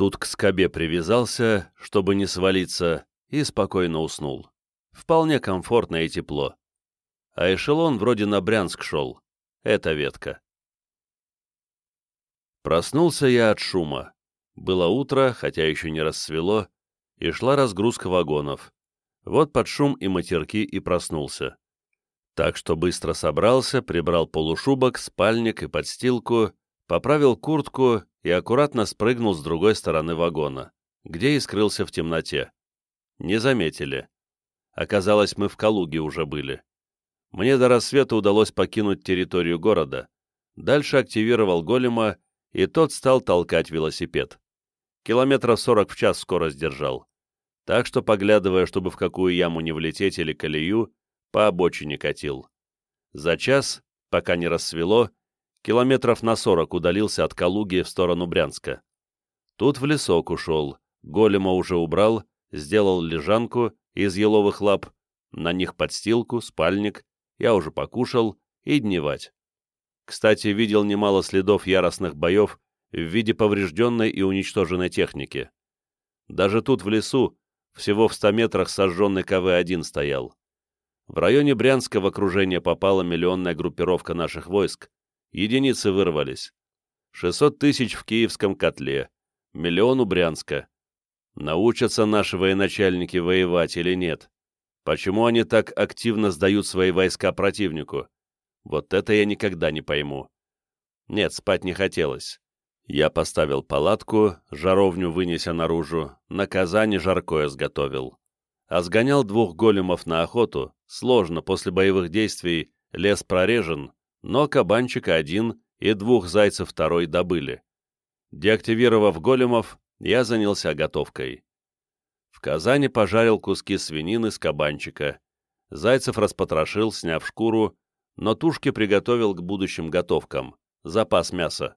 Тут к скобе привязался, чтобы не свалиться, и спокойно уснул. Вполне комфортно и тепло. А эшелон вроде на Брянск шел. Это ветка. Проснулся я от шума. Было утро, хотя еще не рассвело, и шла разгрузка вагонов. Вот под шум и матерки и проснулся. Так что быстро собрался, прибрал полушубок, спальник и подстилку, поправил куртку и аккуратно спрыгнул с другой стороны вагона, где и скрылся в темноте. Не заметили. Оказалось, мы в Калуге уже были. Мне до рассвета удалось покинуть территорию города. Дальше активировал голема, и тот стал толкать велосипед. Километров сорок в час скорость держал. Так что, поглядывая, чтобы в какую яму не влететь или колею, по обочине катил. За час, пока не рассвело, километров на сорок удалился от Калуги в сторону Брянска. Тут в лесок ушел, голема уже убрал, сделал лежанку из еловых лап, на них подстилку, спальник, я уже покушал, и дневать. Кстати, видел немало следов яростных боев в виде поврежденной и уничтоженной техники. Даже тут в лесу, всего в 100 метрах сожженный КВ-1 стоял. В районе Брянска в окружение попала миллионная группировка наших войск. Единицы вырвались. 600 тысяч в Киевском котле, миллион у Брянска. Научатся наши военачальники воевать или нет? Почему они так активно сдают свои войска противнику? Вот это я никогда не пойму. Нет, спать не хотелось. Я поставил палатку, жаровню вынеся наружу, на казане жаркое сготовил. А сгонял двух големов на охоту, сложно, после боевых действий лес прорежен, но кабанчика один и двух зайцев второй добыли. Деактивировав големов, я занялся готовкой. В Казани пожарил куски свинины с кабанчика. Зайцев распотрошил, сняв шкуру, но тушки приготовил к будущим готовкам, запас мяса.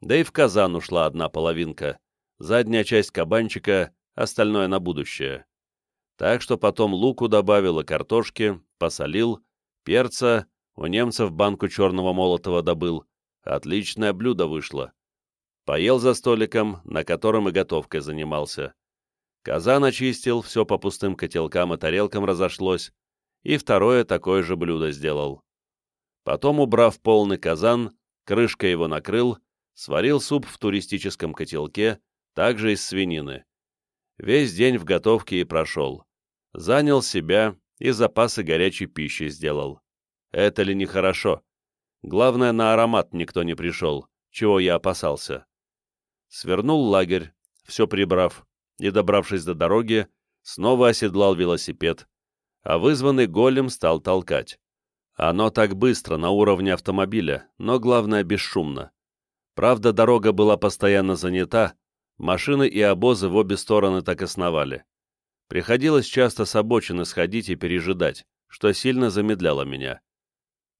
Да и в казан ушла одна половинка, задняя часть кабанчика, остальное на будущее. Так что потом луку добавил и картошки, посолил, перца, у немцев банку черного молотого добыл. Отличное блюдо вышло. Поел за столиком, на котором и готовкой занимался. Казан очистил, все по пустым котелкам и тарелкам разошлось, и второе такое же блюдо сделал. Потом, убрав полный казан, крышкой его накрыл, сварил суп в туристическом котелке, также из свинины. Весь день в готовке и прошел. Занял себя и запасы горячей пищи сделал. Это ли нехорошо? Главное, на аромат никто не пришел, чего я опасался свернул лагерь, все прибрав, и, добравшись до дороги, снова оседлал велосипед, а вызванный голем стал толкать. Оно так быстро, на уровне автомобиля, но главное бесшумно. Правда, дорога была постоянно занята, машины и обозы в обе стороны так и сновали. Приходилось часто с обочины сходить и пережидать, что сильно замедляло меня.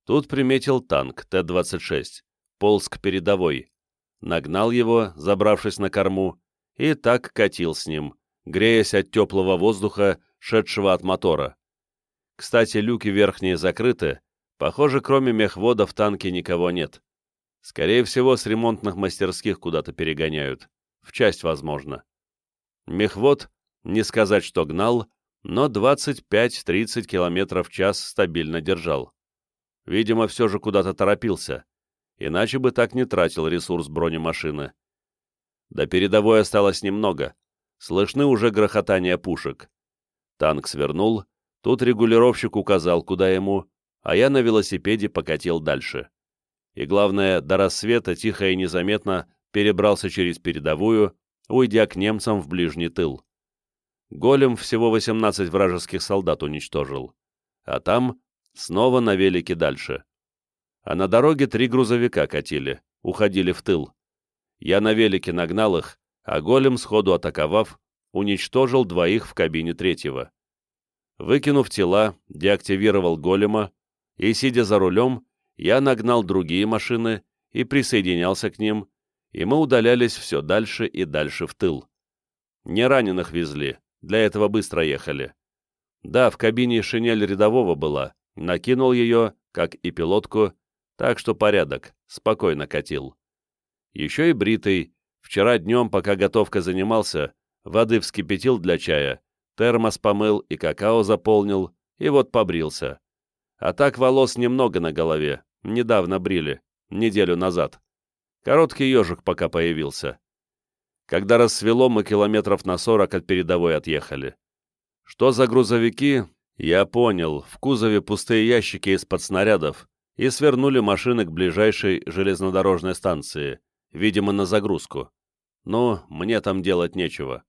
Тут приметил танк Т-26, полз к передовой, нагнал его, забравшись на корму, и так катил с ним, греясь от теплого воздуха, шедшего от мотора. Кстати, люки верхние закрыты, похоже, кроме мехвода в танке никого нет. Скорее всего, с ремонтных мастерских куда-то перегоняют. В часть, возможно. Мехвод, не сказать, что гнал, но 25-30 км в час стабильно держал. Видимо, все же куда-то торопился иначе бы так не тратил ресурс бронемашины. До передовой осталось немного, слышны уже грохотания пушек. Танк свернул, тут регулировщик указал, куда ему, а я на велосипеде покатил дальше. И главное, до рассвета тихо и незаметно перебрался через передовую, уйдя к немцам в ближний тыл. Голем всего 18 вражеских солдат уничтожил, а там снова на велике дальше а на дороге три грузовика катили, уходили в тыл. Я на велике нагнал их, а голем, сходу атаковав, уничтожил двоих в кабине третьего. Выкинув тела, деактивировал голема, и, сидя за рулем, я нагнал другие машины и присоединялся к ним, и мы удалялись все дальше и дальше в тыл. Не раненых везли, для этого быстро ехали. Да, в кабине шинель рядового была, накинул ее, как и пилотку, так что порядок, спокойно катил. Еще и бритый, Вчера днем, пока готовкой занимался, воды вскипятил для чая, термос помыл и какао заполнил, и вот побрился. А так волос немного на голове, недавно брили, неделю назад. Короткий ежик пока появился. Когда рассвело, мы километров на сорок от передовой отъехали. Что за грузовики, я понял, в кузове пустые ящики из-под снарядов, и свернули машины к ближайшей железнодорожной станции, видимо, на загрузку. Но мне там делать нечего.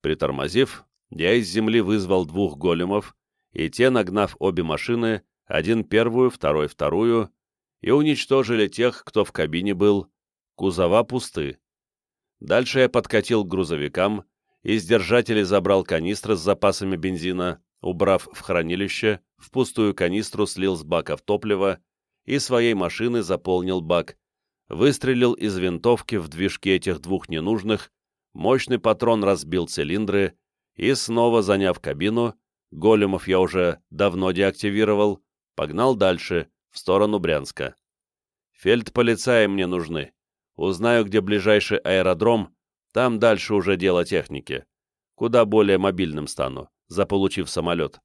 Притормозив, я из земли вызвал двух големов, и те, нагнав обе машины, один первую, второй вторую, и уничтожили тех, кто в кабине был. Кузова пусты. Дальше я подкатил к грузовикам, из держателей забрал канистры с запасами бензина, убрав в хранилище, в пустую канистру слил с баков топливо и своей машины заполнил бак, выстрелил из винтовки в движки этих двух ненужных, мощный патрон разбил цилиндры и, снова заняв кабину, големов я уже давно деактивировал, погнал дальше, в сторону Брянска. Фельдполицаи мне нужны. Узнаю, где ближайший аэродром, там дальше уже дело техники. Куда более мобильным стану, заполучив самолет.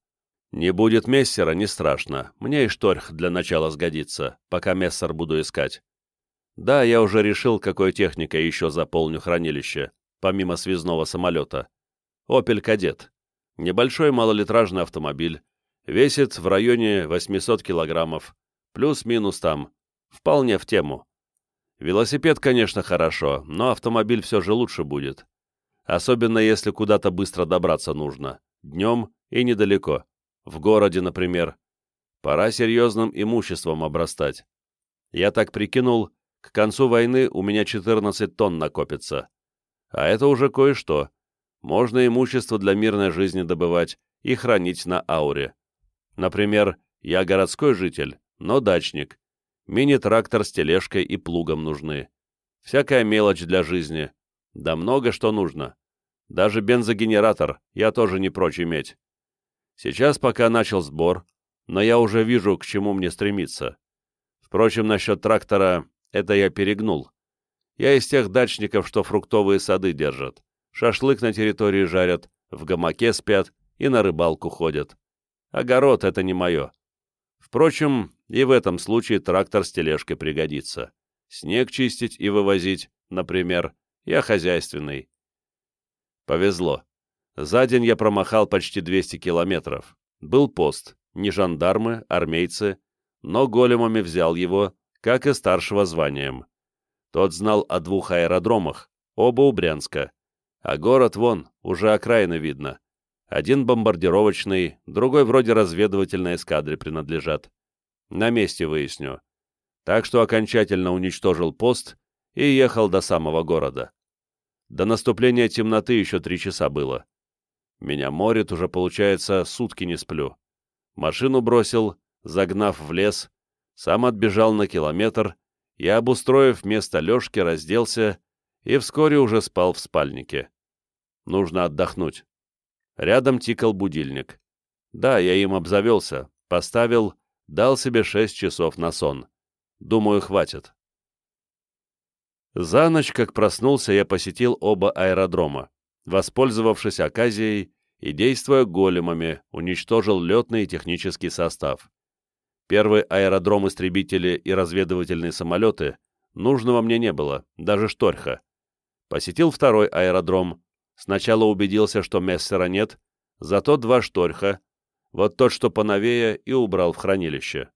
Не будет мессера, не страшно. Мне и шторх для начала сгодится, пока мессер буду искать. Да, я уже решил, какой техникой еще заполню хранилище, помимо связного самолета. «Опель Кадет». Небольшой малолитражный автомобиль. Весит в районе 800 килограммов. Плюс-минус там. Вполне в тему. Велосипед, конечно, хорошо, но автомобиль все же лучше будет. Особенно если куда-то быстро добраться нужно. Днем и недалеко. В городе, например. Пора серьезным имуществом обрастать. Я так прикинул, к концу войны у меня 14 тонн накопится. А это уже кое-что. Можно имущество для мирной жизни добывать и хранить на ауре. Например, я городской житель, но дачник. Мини-трактор с тележкой и плугом нужны. Всякая мелочь для жизни. Да много что нужно. Даже бензогенератор я тоже не прочь иметь. Сейчас пока начал сбор, но я уже вижу, к чему мне стремиться. Впрочем, насчет трактора это я перегнул. Я из тех дачников, что фруктовые сады держат. Шашлык на территории жарят, в гамаке спят и на рыбалку ходят. Огород — это не мое. Впрочем, и в этом случае трактор с тележкой пригодится. Снег чистить и вывозить, например, я хозяйственный. Повезло. За день я промахал почти 200 километров. Был пост, не жандармы, армейцы, но големами взял его, как и старшего званием. Тот знал о двух аэродромах, оба у Брянска. А город вон, уже окраины видно. Один бомбардировочный, другой вроде разведывательной эскадре принадлежат. На месте выясню. Так что окончательно уничтожил пост и ехал до самого города. До наступления темноты еще три часа было. Меня морит, уже получается, сутки не сплю. Машину бросил, загнав в лес, сам отбежал на километр и, обустроив место лёжки, разделся и вскоре уже спал в спальнике. Нужно отдохнуть. Рядом тикал будильник. Да, я им обзавелся, поставил, дал себе шесть часов на сон. Думаю, хватит. За ночь, как проснулся, я посетил оба аэродрома, воспользовавшись оказией и, действуя големами, уничтожил летный и технический состав. Первый аэродром-истребители и разведывательные самолеты нужного мне не было, даже шторха. Посетил второй аэродром, сначала убедился, что Мессера нет, зато два шторха, вот тот, что поновее, и убрал в хранилище.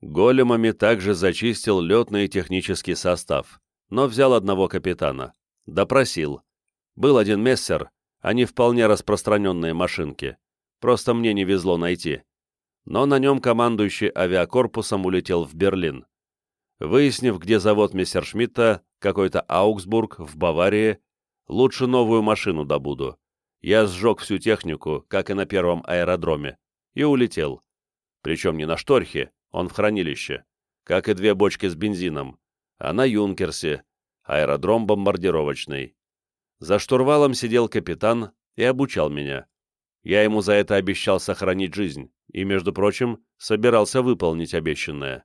Големами также зачистил летный и технический состав, но взял одного капитана. Допросил. Был один Мессер, они вполне распространенные машинки. Просто мне не везло найти но на нем командующий авиакорпусом улетел в Берлин. Выяснив, где завод Мессершмитта, какой-то Аугсбург, в Баварии, лучше новую машину добуду. Я сжег всю технику, как и на первом аэродроме, и улетел. Причем не на шторхе, он в хранилище, как и две бочки с бензином, а на Юнкерсе, аэродром бомбардировочный. За штурвалом сидел капитан и обучал меня. Я ему за это обещал сохранить жизнь и, между прочим, собирался выполнить обещанное.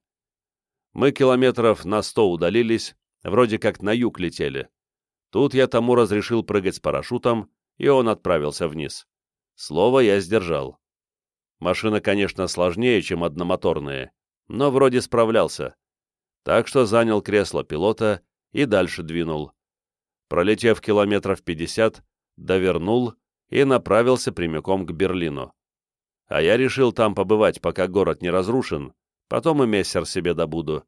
Мы километров на сто удалились, вроде как на юг летели, Тут я тому разрешил прыгать с парашютом, и он отправился вниз. Слово я сдержал. Машина, конечно, сложнее, чем одномоторные, но вроде справлялся. Так что занял кресло пилота и дальше двинул. Пролетев километров 50, довернул и направился прямиком к Берлину. А я решил там побывать, пока город не разрушен, потом и мессер себе добуду.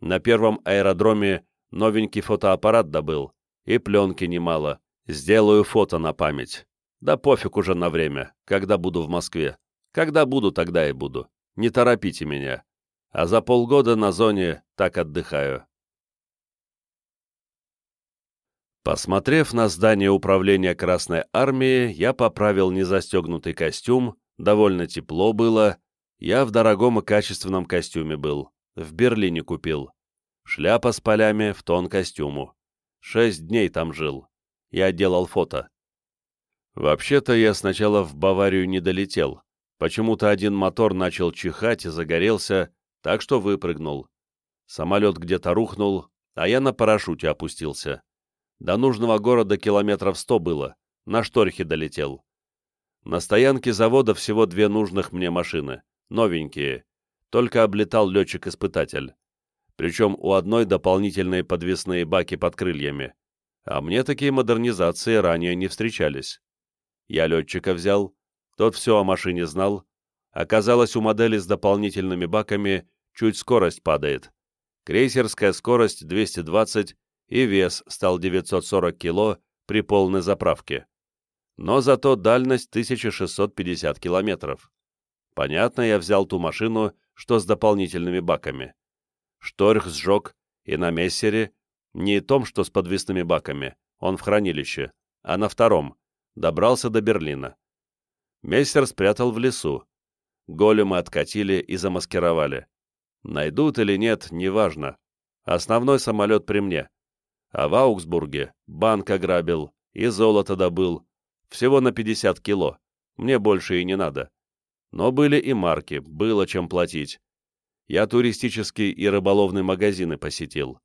На первом аэродроме новенький фотоаппарат добыл, и пленки немало. Сделаю фото на память. Да пофиг уже на время, когда буду в Москве. Когда буду, тогда и буду. Не торопите меня. А за полгода на зоне так отдыхаю. Посмотрев на здание управления Красной Армии, я поправил незастегнутый костюм, довольно тепло было, я в дорогом и качественном костюме был, в Берлине купил. Шляпа с полями в тон костюму. Шесть дней там жил. Я делал фото. Вообще-то я сначала в Баварию не долетел. Почему-то один мотор начал чихать и загорелся, так что выпрыгнул. Самолет где-то рухнул, а я на парашюте опустился. До нужного города километров сто было, на шторхе долетел. На стоянке завода всего две нужных мне машины, новенькие, только облетал летчик-испытатель. Причем у одной дополнительные подвесные баки под крыльями, а мне такие модернизации ранее не встречались. Я летчика взял, тот все о машине знал. Оказалось, у модели с дополнительными баками чуть скорость падает. Крейсерская скорость 220 и вес стал 940 кило при полной заправке. Но зато дальность 1650 километров. Понятно, я взял ту машину, что с дополнительными баками. Шторх сжег, и на мессере, не том, что с подвесными баками, он в хранилище, а на втором, добрался до Берлина. Мессер спрятал в лесу. Големы откатили и замаскировали. Найдут или нет, неважно. Основной самолет при мне а в Аугсбурге банк ограбил и золото добыл, всего на 50 кило, мне больше и не надо. Но были и марки, было чем платить. Я туристические и рыболовные магазины посетил.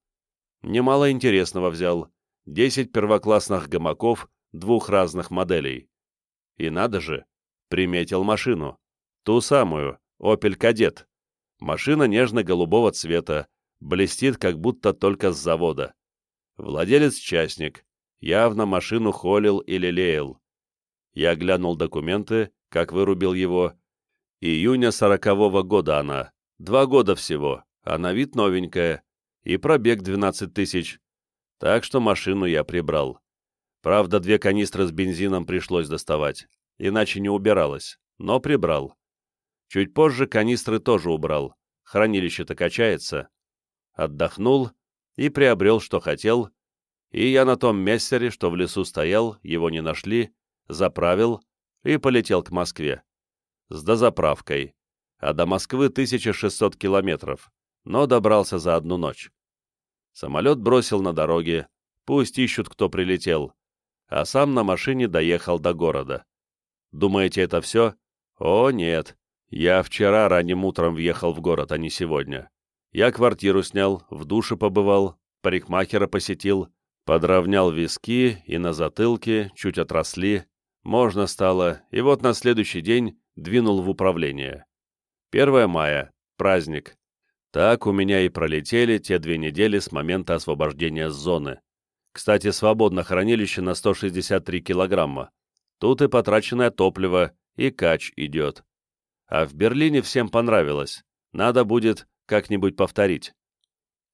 Немало интересного взял. 10 первоклассных гамаков двух разных моделей. И надо же, приметил машину. Ту самую, Opel Kadett. Машина нежно-голубого цвета, блестит как будто только с завода. Владелец-частник. Явно машину холил или лелеял. Я глянул документы, как вырубил его. Июня сорокового года она. Два года всего, а на вид новенькая. И пробег 12 тысяч. Так что машину я прибрал. Правда, две канистры с бензином пришлось доставать, иначе не убиралось, но прибрал. Чуть позже канистры тоже убрал, хранилище-то качается. Отдохнул и приобрел, что хотел, и я на том мессере, что в лесу стоял, его не нашли, заправил и полетел к Москве. С дозаправкой. А до Москвы 1600 километров, но добрался за одну ночь. Самолет бросил на дороге, пусть ищут, кто прилетел, а сам на машине доехал до города. Думаете, это все? О, нет. Я вчера ранним утром въехал в город, а не сегодня. Я квартиру снял, в душе побывал, парикмахера посетил, подровнял виски и на затылке чуть отросли, можно стало, и вот на следующий день двинул в управление. 1 мая, праздник. Так у меня и пролетели те две недели с момента освобождения с зоны. Кстати, свободно хранилище на 163 килограмма. Тут и потраченное топливо, и кач идет. А в Берлине всем понравилось. Надо будет как-нибудь повторить.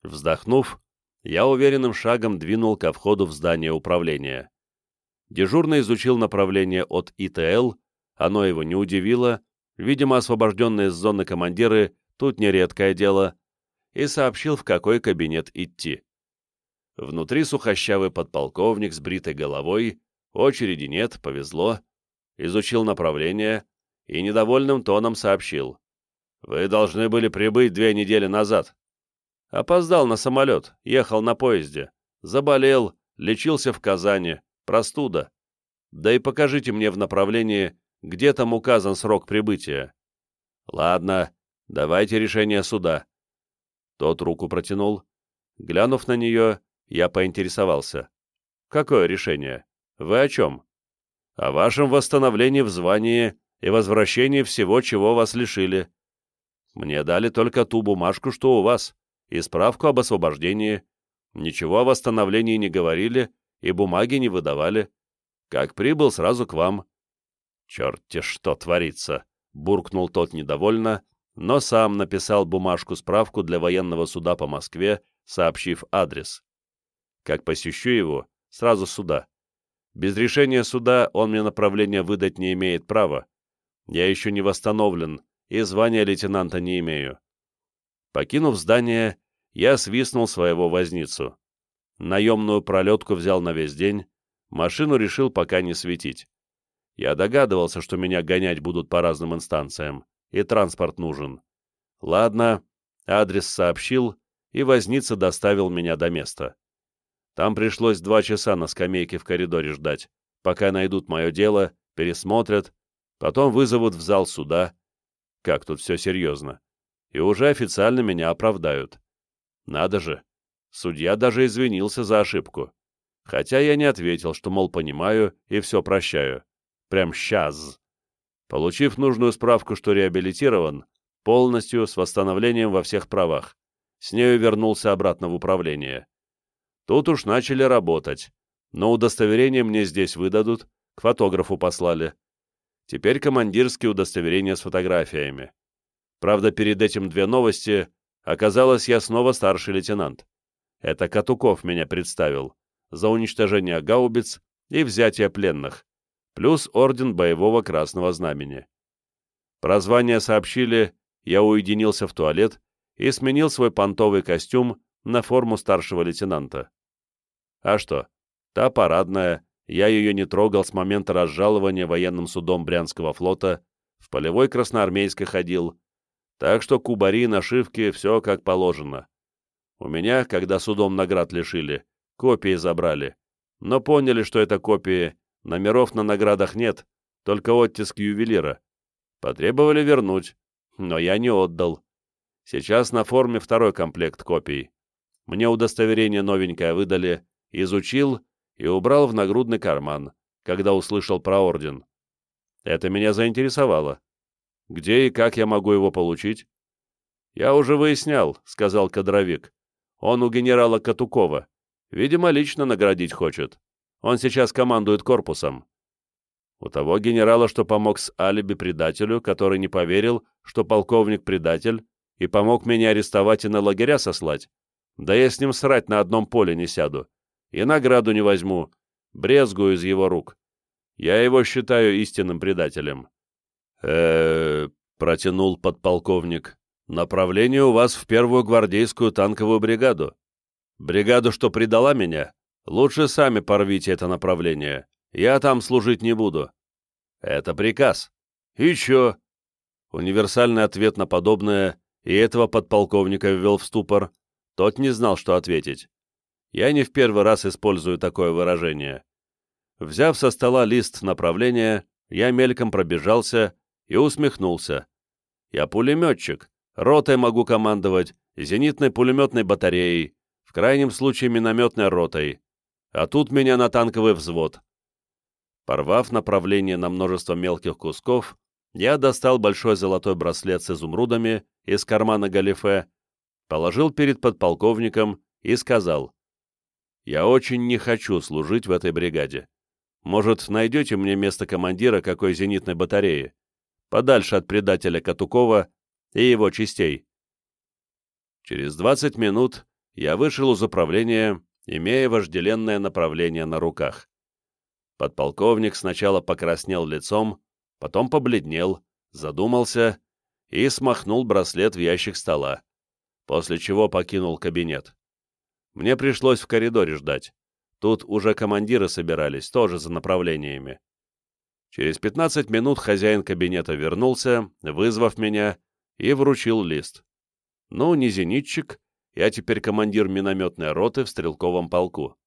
Вздохнув, я уверенным шагом двинул ко входу в здание управления. Дежурно изучил направление от ИТЛ, оно его не удивило, видимо, освобожденные с зоны командиры тут нередкое дело, и сообщил, в какой кабинет идти. Внутри сухощавый подполковник с бритой головой, очереди нет, повезло, изучил направление и недовольным тоном сообщил. Вы должны были прибыть две недели назад. Опоздал на самолет, ехал на поезде. Заболел, лечился в Казани, простуда. Да и покажите мне в направлении, где там указан срок прибытия. Ладно, давайте решение суда. Тот руку протянул. Глянув на нее, я поинтересовался. Какое решение? Вы о чем? О вашем восстановлении в звании и возвращении всего, чего вас лишили. Мне дали только ту бумажку, что у вас, и справку об освобождении. Ничего о восстановлении не говорили и бумаги не выдавали. Как прибыл, сразу к вам. Черт-те что творится! — буркнул тот недовольно, но сам написал бумажку-справку для военного суда по Москве, сообщив адрес. Как посещу его, сразу сюда. Без решения суда он мне направление выдать не имеет права. Я еще не восстановлен, и звания лейтенанта не имею. Покинув здание, я свистнул своего возницу. Наемную пролетку взял на весь день, машину решил пока не светить. Я догадывался, что меня гонять будут по разным инстанциям, и транспорт нужен. Ладно, адрес сообщил, и возница доставил меня до места. Там пришлось два часа на скамейке в коридоре ждать, пока найдут мое дело, пересмотрят, потом вызовут в зал суда. Как тут все серьезно. И уже официально меня оправдают. Надо же. Судья даже извинился за ошибку. Хотя я не ответил, что, мол, понимаю и все прощаю. Прям сейчас. Получив нужную справку, что реабилитирован, полностью с восстановлением во всех правах, с нею вернулся обратно в управление. Тут уж начали работать, но удостоверение мне здесь выдадут, к фотографу послали. Теперь командирские удостоверения с фотографиями. Правда, перед этим две новости. Оказалось, я снова старший лейтенант. Это Катуков меня представил. За уничтожение гаубиц и взятие пленных. Плюс орден боевого красного знамени. Про звание сообщили, я уединился в туалет и сменил свой понтовый костюм на форму старшего лейтенанта. А что, та парадная, я ее не трогал с момента разжалования военным судом Брянского флота, в полевой красноармейской ходил, так что кубари, нашивки, все как положено. У меня, когда судом наград лишили, копии забрали, но поняли, что это копии, номеров на наградах нет, только оттиск ювелира. Потребовали вернуть, но я не отдал. Сейчас на форме второй комплект копий. Мне удостоверение новенькое выдали, изучил и убрал в нагрудный карман, когда услышал про орден. Это меня заинтересовало. Где и как я могу его получить? Я уже выяснял, — сказал кадровик. Он у генерала Катукова. Видимо, лично наградить хочет. Он сейчас командует корпусом. У того генерала, что помог с алиби предателю, который не поверил, что полковник предатель, и помог меня арестовать и на лагеря сослать. Да я с ним срать на одном поле не сяду и награду не возьму, брезгую из его рук. Я его считаю истинным предателем. э протянул подполковник. «Направление у вас в первую гвардейскую танковую бригаду. Бригаду, что предала меня, лучше сами порвите это направление. Я там служить не буду». «Это приказ». «И чё?» Универсальный ответ на подобное, и этого подполковника ввел в ступор. Тот не знал, что ответить. Я не в первый раз использую такое выражение. Взяв со стола лист направления, я мельком пробежался и усмехнулся. Я пулеметчик, ротой могу командовать, зенитной пулеметной батареей, в крайнем случае минометной ротой. А тут меня на танковый взвод. Порвав направление на множество мелких кусков, я достал большой золотой браслет с изумрудами из кармана галифе, положил перед подполковником и сказал, я очень не хочу служить в этой бригаде. Может, найдете мне место командира какой зенитной батареи? Подальше от предателя Катукова и его частей. Через 20 минут я вышел из управления, имея вожделенное направление на руках. Подполковник сначала покраснел лицом, потом побледнел, задумался и смахнул браслет в ящик стола, после чего покинул кабинет. Мне пришлось в коридоре ждать. Тут уже командиры собирались, тоже за направлениями. Через 15 минут хозяин кабинета вернулся, вызвав меня, и вручил лист. Ну, не зенитчик, я теперь командир минометной роты в стрелковом полку.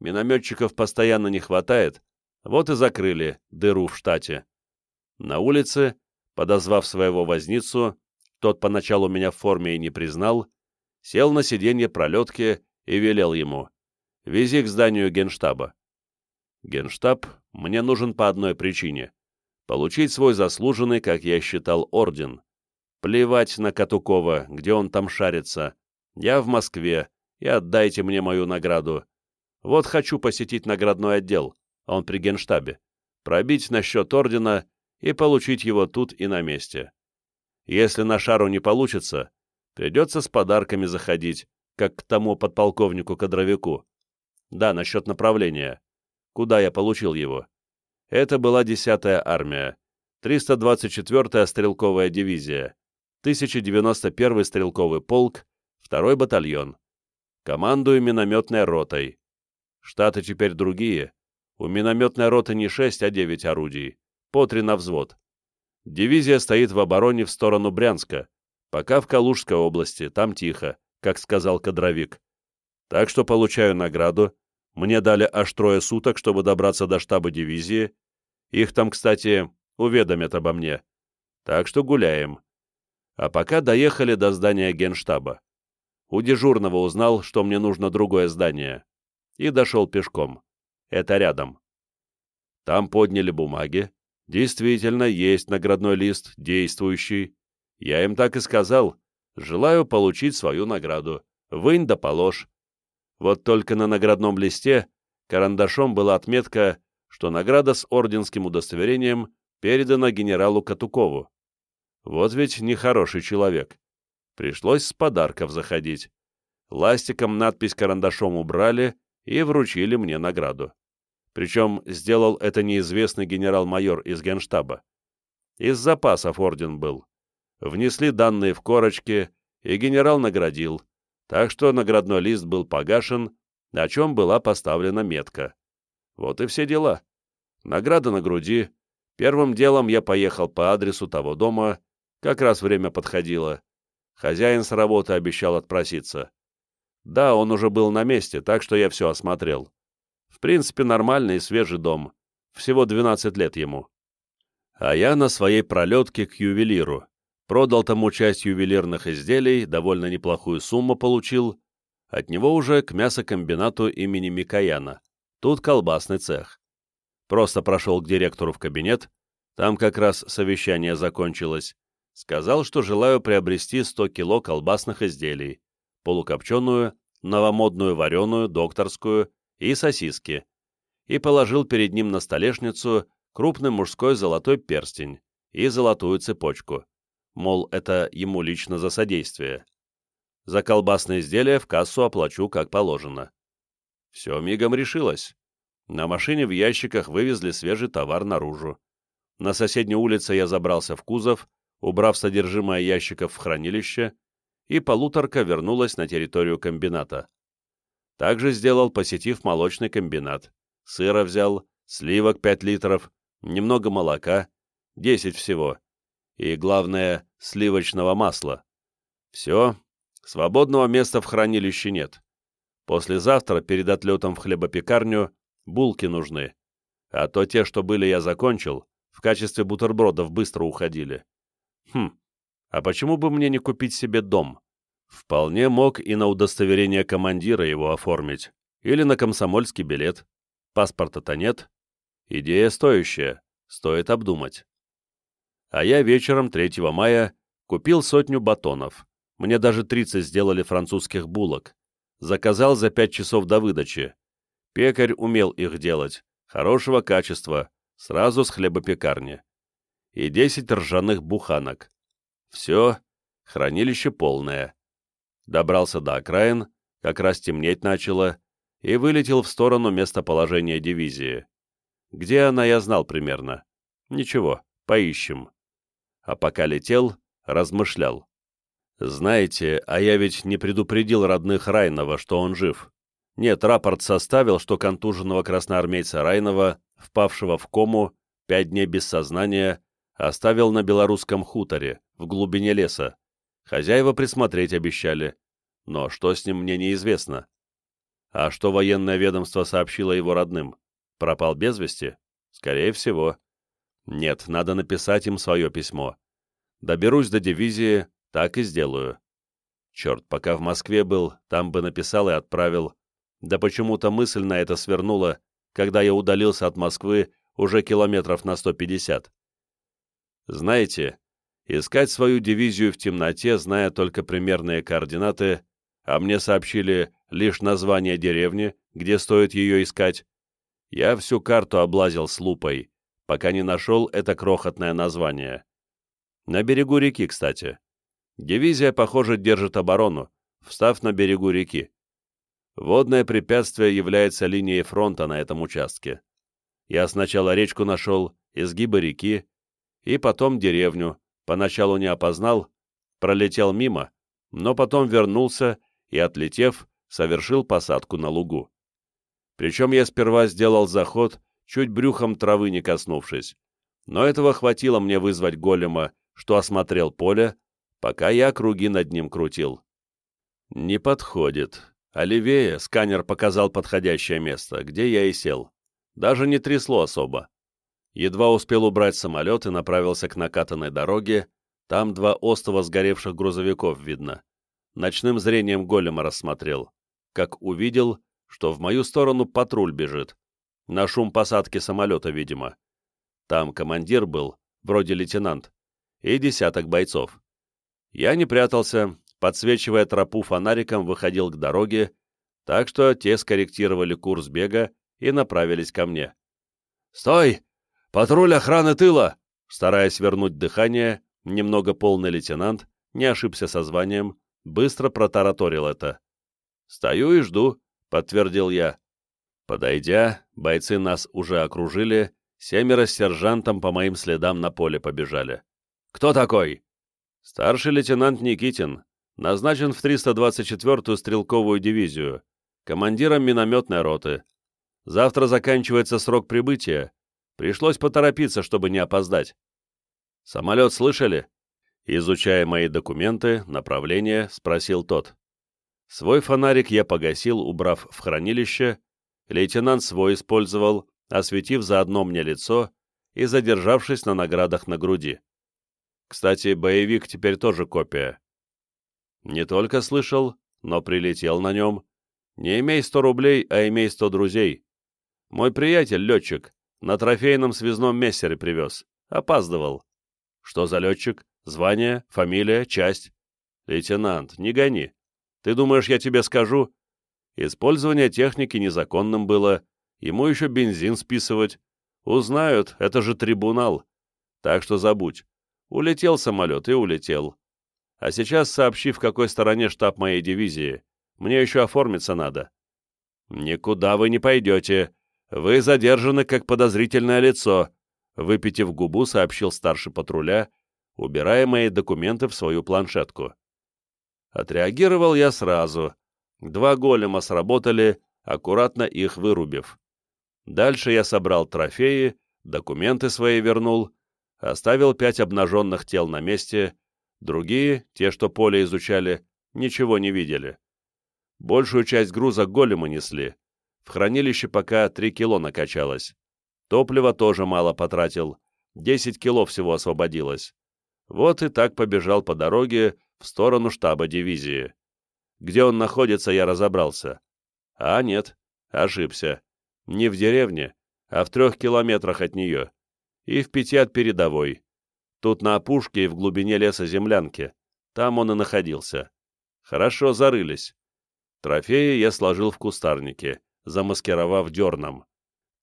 Минометчиков постоянно не хватает, вот и закрыли дыру в штате. На улице, подозвав своего возницу, тот поначалу меня в форме и не признал, сел на сиденье пролетки и велел ему. Вези к зданию генштаба. Генштаб мне нужен по одной причине — получить свой заслуженный, как я считал, орден. Плевать на Катукова, где он там шарится. Я в Москве, и отдайте мне мою награду. Вот хочу посетить наградной отдел, он при генштабе, пробить насчет ордена и получить его тут и на месте. Если на шару не получится, придется с подарками заходить, как к тому подполковнику-кадровику. Да, насчет направления. Куда я получил его? Это была 10-я армия, 324-я стрелковая дивизия, 1091-й стрелковый полк, 2-й батальон. Командую минометной ротой. Штаты теперь другие. У минометной роты не 6, а 9 орудий. По 3 на взвод. Дивизия стоит в обороне в сторону Брянска, пока в Калужской области, там тихо, как сказал кадровик. Так что получаю награду. Мне дали аж трое суток, чтобы добраться до штаба дивизии. Их там, кстати, уведомят обо мне. Так что гуляем. А пока доехали до здания генштаба. У дежурного узнал, что мне нужно другое здание. И дошел пешком. Это рядом. Там подняли бумаги, Действительно, есть наградной лист, действующий. Я им так и сказал. Желаю получить свою награду. Вынь да положь. Вот только на наградном листе карандашом была отметка, что награда с орденским удостоверением передана генералу Катукову. Вот ведь нехороший человек. Пришлось с подарков заходить. Ластиком надпись карандашом убрали и вручили мне награду. Причем сделал это неизвестный генерал-майор из генштаба. Из запасов орден был. Внесли данные в корочки, и генерал наградил, так что наградной лист был погашен, на чем была поставлена метка. Вот и все дела. Награда на груди. Первым делом я поехал по адресу того дома, как раз время подходило. Хозяин с работы обещал отпроситься. Да, он уже был на месте, так что я все осмотрел. В принципе, нормальный и свежий дом. Всего 12 лет ему. А я на своей пролетке к ювелиру. Продал тому часть ювелирных изделий, довольно неплохую сумму получил. От него уже к мясокомбинату имени Микояна. Тут колбасный цех. Просто прошел к директору в кабинет, там как раз совещание закончилось. Сказал, что желаю приобрести 100 кило колбасных изделий, полукопченую, новомодную вареную, докторскую и сосиски, и положил перед ним на столешницу крупный мужской золотой перстень и золотую цепочку, мол, это ему лично за содействие. За колбасные изделия в кассу оплачу как положено. Все мигом решилось. На машине в ящиках вывезли свежий товар наружу. На соседней улице я забрался в кузов, убрав содержимое ящиков в хранилище, и полуторка вернулась на территорию комбината. Также сделал, посетив молочный комбинат. Сыра взял, сливок 5 литров, немного молока, 10 всего. И, главное, сливочного масла. Все, свободного места в хранилище нет. Послезавтра, перед отлетом в хлебопекарню, булки нужны. А то те, что были, я закончил, в качестве бутербродов быстро уходили. Хм, а почему бы мне не купить себе дом? Вполне мог и на удостоверение командира его оформить, или на комсомольский билет. Паспорта-то нет. Идея стоящая, стоит обдумать. А я вечером 3 мая купил сотню батонов. Мне даже 30 сделали французских булок. Заказал за 5 часов до выдачи. Пекарь умел их делать, хорошего качества, сразу с хлебопекарни. И 10 ржаных буханок. Все, хранилище полное добрался до окраин, как раз темнеть начало, и вылетел в сторону местоположения дивизии. Где она, я знал примерно. Ничего, поищем. А пока летел, размышлял. Знаете, а я ведь не предупредил родных Райнова, что он жив. Нет, рапорт составил, что контуженного красноармейца Райнова, впавшего в кому, пять дней без сознания, оставил на белорусском хуторе, в глубине леса. Хозяева присмотреть обещали, но что с ним мне неизвестно. А что военное ведомство сообщило его родным? Пропал без вести? Скорее всего. Нет, надо написать им свое письмо. Доберусь до дивизии, так и сделаю. Черт, пока в Москве был, там бы написал и отправил. да почему-то мысль на это свернула, когда я удалился от Москвы уже километров на 150. Знаете, искать свою дивизию в темноте, зная только примерные координаты, а мне сообщили лишь название деревни, где стоит ее искать, я всю карту облазил с лупой, пока не нашел это крохотное название. На берегу реки, кстати. Дивизия, похоже, держит оборону, встав на берегу реки. Водное препятствие является линией фронта на этом участке. Я сначала речку нашел, изгибы реки, и потом деревню, поначалу не опознал, пролетел мимо, но потом вернулся и, отлетев, совершил посадку на лугу. Причем я сперва сделал заход, чуть брюхом травы не коснувшись, но этого хватило мне вызвать голема, что осмотрел поле, пока я круги над ним крутил. Не подходит. А левее сканер показал подходящее место, где я и сел. Даже не трясло особо. Едва успел убрать самолет и направился к накатанной дороге, там два остова сгоревших грузовиков видно. Ночным зрением голема рассмотрел. Как увидел, что в мою сторону патруль бежит. На шум посадки самолета, видимо. Там командир был, вроде лейтенант, и десяток бойцов. Я не прятался, подсвечивая тропу фонариком, выходил к дороге, так что те скорректировали курс бега и направились ко мне. «Стой! Патруль охраны тыла!» Стараясь вернуть дыхание, немного полный лейтенант, не ошибся со званием, быстро протараторил это. «Стою и жду», — подтвердил я. Подойдя, бойцы нас уже окружили, семеро с сержантом по моим следам на поле побежали. «Кто такой?» «Старший лейтенант Никитин, назначен в 324-ю стрелковую дивизию, командиром минометной роты. Завтра заканчивается срок прибытия, Пришлось поторопиться, чтобы не опоздать. «Самолет слышали?» Изучая мои документы, направление, спросил тот. Свой фонарик я погасил, убрав в хранилище, лейтенант свой использовал, осветив заодно мне лицо и задержавшись на наградах на груди. Кстати, боевик теперь тоже копия. Не только слышал, но прилетел на нем. Не имей сто рублей, а имей сто друзей. Мой приятель, летчик, на трофейном связном мессере привез. Опаздывал. Что за летчик? Звание, фамилия, часть? Лейтенант, не гони. Ты думаешь, я тебе скажу? Использование техники незаконным было. Ему еще бензин списывать. Узнают, это же трибунал. Так что забудь. Улетел самолет и улетел. А сейчас сообщи, в какой стороне штаб моей дивизии. Мне еще оформиться надо. Никуда вы не пойдете, «Вы задержаны как подозрительное лицо», — выпитив губу, сообщил старший патруля, убирая мои документы в свою планшетку. Отреагировал я сразу. Два голема сработали, аккуратно их вырубив. Дальше я собрал трофеи, документы свои вернул, оставил пять обнаженных тел на месте, другие, те, что поле изучали, ничего не видели. Большую часть груза големы несли, в хранилище пока 3 кило накачалось. Топлива тоже мало потратил. 10 кило всего освободилось. Вот и так побежал по дороге в сторону штаба дивизии. Где он находится, я разобрался. А нет, ошибся. Не в деревне, а в трех километрах от нее. И в пяти от передовой. Тут на опушке и в глубине леса землянки. Там он и находился. Хорошо зарылись. Трофеи я сложил в кустарнике замаскировав дерном.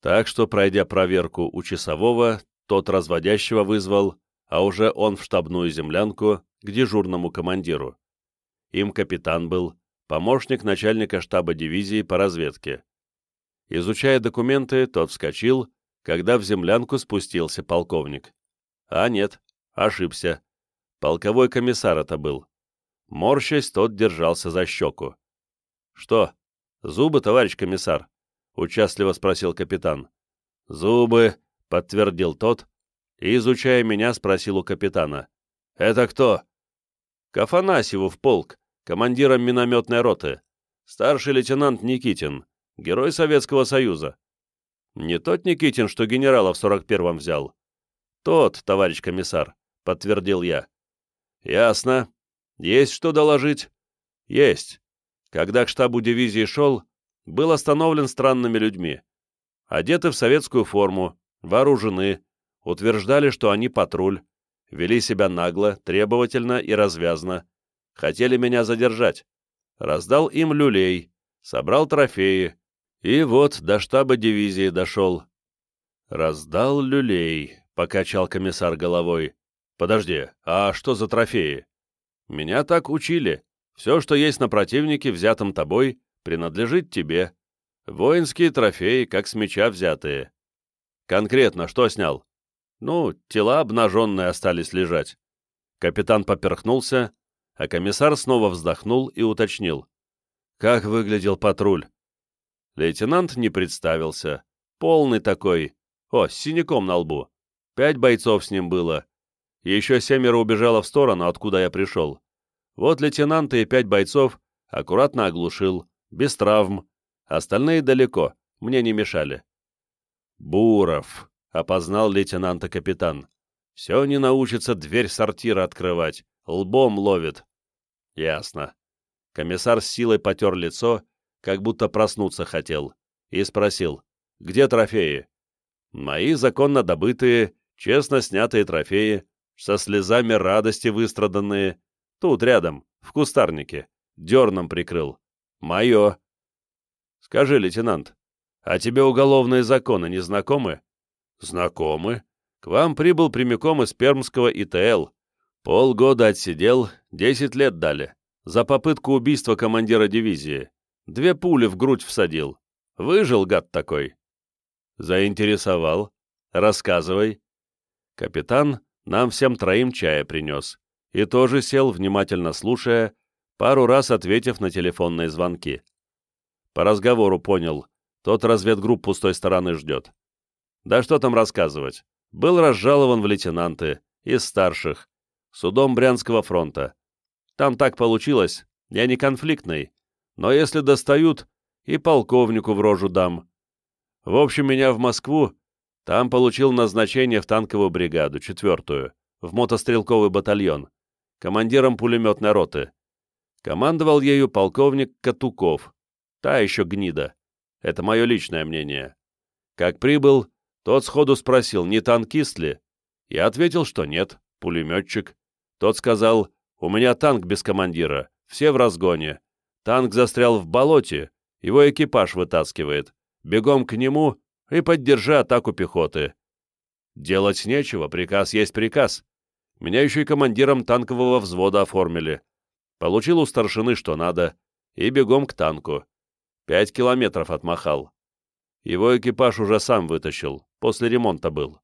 Так что, пройдя проверку у часового, тот разводящего вызвал, а уже он в штабную землянку к дежурному командиру. Им капитан был, помощник начальника штаба дивизии по разведке. Изучая документы, тот вскочил, когда в землянку спустился полковник. А нет, ошибся. Полковой комиссар это был. Морщась, тот держался за щеку. «Что, «Зубы, товарищ комиссар?» — участливо спросил капитан. «Зубы», — подтвердил тот, и, изучая меня, спросил у капитана. «Это кто?» «К Афанасьеву в полк, командиром минометной роты. Старший лейтенант Никитин, герой Советского Союза». «Не тот Никитин, что генерала в сорок первом взял?» «Тот, товарищ комиссар», — подтвердил я. «Ясно. Есть что доложить?» «Есть. Когда к штабу дивизии шел, был остановлен странными людьми. Одеты в советскую форму, вооружены, утверждали, что они патруль, вели себя нагло, требовательно и развязно, хотели меня задержать. Раздал им люлей, собрал трофеи, и вот до штаба дивизии дошел. «Раздал люлей», — покачал комиссар головой. «Подожди, а что за трофеи?» «Меня так учили. Все, что есть на противнике, взятом тобой, принадлежит тебе. Воинские трофеи, как с меча взятые». «Конкретно что снял?» «Ну, тела обнаженные остались лежать». Капитан поперхнулся, а комиссар снова вздохнул и уточнил. «Как выглядел патруль?» Лейтенант не представился. Полный такой. О, с синяком на лбу. Пять бойцов с ним было. Еще семеро убежало в сторону, откуда я пришел. Вот лейтенанта и пять бойцов аккуратно оглушил, без травм. Остальные далеко, мне не мешали. «Буров», — опознал лейтенанта капитан. «Все не научится дверь сортира открывать, лбом ловит». «Ясно». Комиссар с силой потер лицо, как будто проснуться хотел, и спросил, «Где трофеи?» «Мои законно добытые, честно снятые трофеи, со слезами радости выстраданные, тут рядом, в кустарнике, дерном прикрыл. Мое». «Скажи, лейтенант, а тебе уголовные законы не знакомы?» «Знакомы. К вам прибыл прямиком из Пермского ИТЛ. Полгода отсидел, десять лет дали. За попытку убийства командира дивизии. Две пули в грудь всадил. Выжил, гад такой. Заинтересовал. Рассказывай. Капитан нам всем троим чая принес. И тоже сел, внимательно слушая, пару раз ответив на телефонные звонки. По разговору понял, тот разведгруппу с той стороны ждет. Да что там рассказывать. Был разжалован в лейтенанты, из старших, судом Брянского фронта. Там так получилось, я не конфликтный, но если достают, и полковнику в рожу дам. В общем, меня в Москву, там получил назначение в танковую бригаду, четвертую, в мотострелковый батальон, командиром пулеметной роты. Командовал ею полковник Катуков, та еще гнида. Это мое личное мнение. Как прибыл, тот сходу спросил, не танкист ли? Я ответил, что нет, пулеметчик. Тот сказал, у меня танк без командира, все в разгоне. Танк застрял в болоте, его экипаж вытаскивает. Бегом к нему и поддержи атаку пехоты. Делать нечего, приказ есть приказ. Меня еще и командиром танкового взвода оформили. Получил у старшины, что надо, и бегом к танку. Пять километров отмахал. Его экипаж уже сам вытащил, после ремонта был.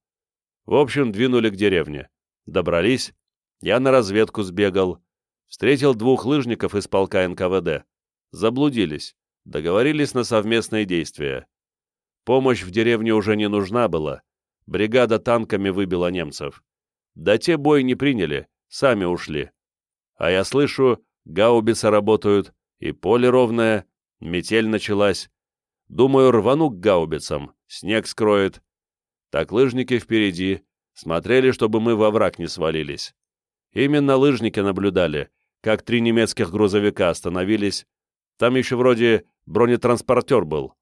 В общем, двинули к деревне. Добрались, я на разведку сбегал. Встретил двух лыжников из полка НКВД. Заблудились. Договорились на совместные действия. Помощь в деревне уже не нужна была. Бригада танками выбила немцев. Да те бой не приняли, сами ушли. А я слышу, гаубицы работают, и поле ровное, метель началась. Думаю, рвану к гаубицам, снег скроет. Так лыжники впереди, смотрели, чтобы мы во враг не свалились. Именно лыжники наблюдали, как три немецких грузовика остановились. Там еще вроде бронетранспортер был.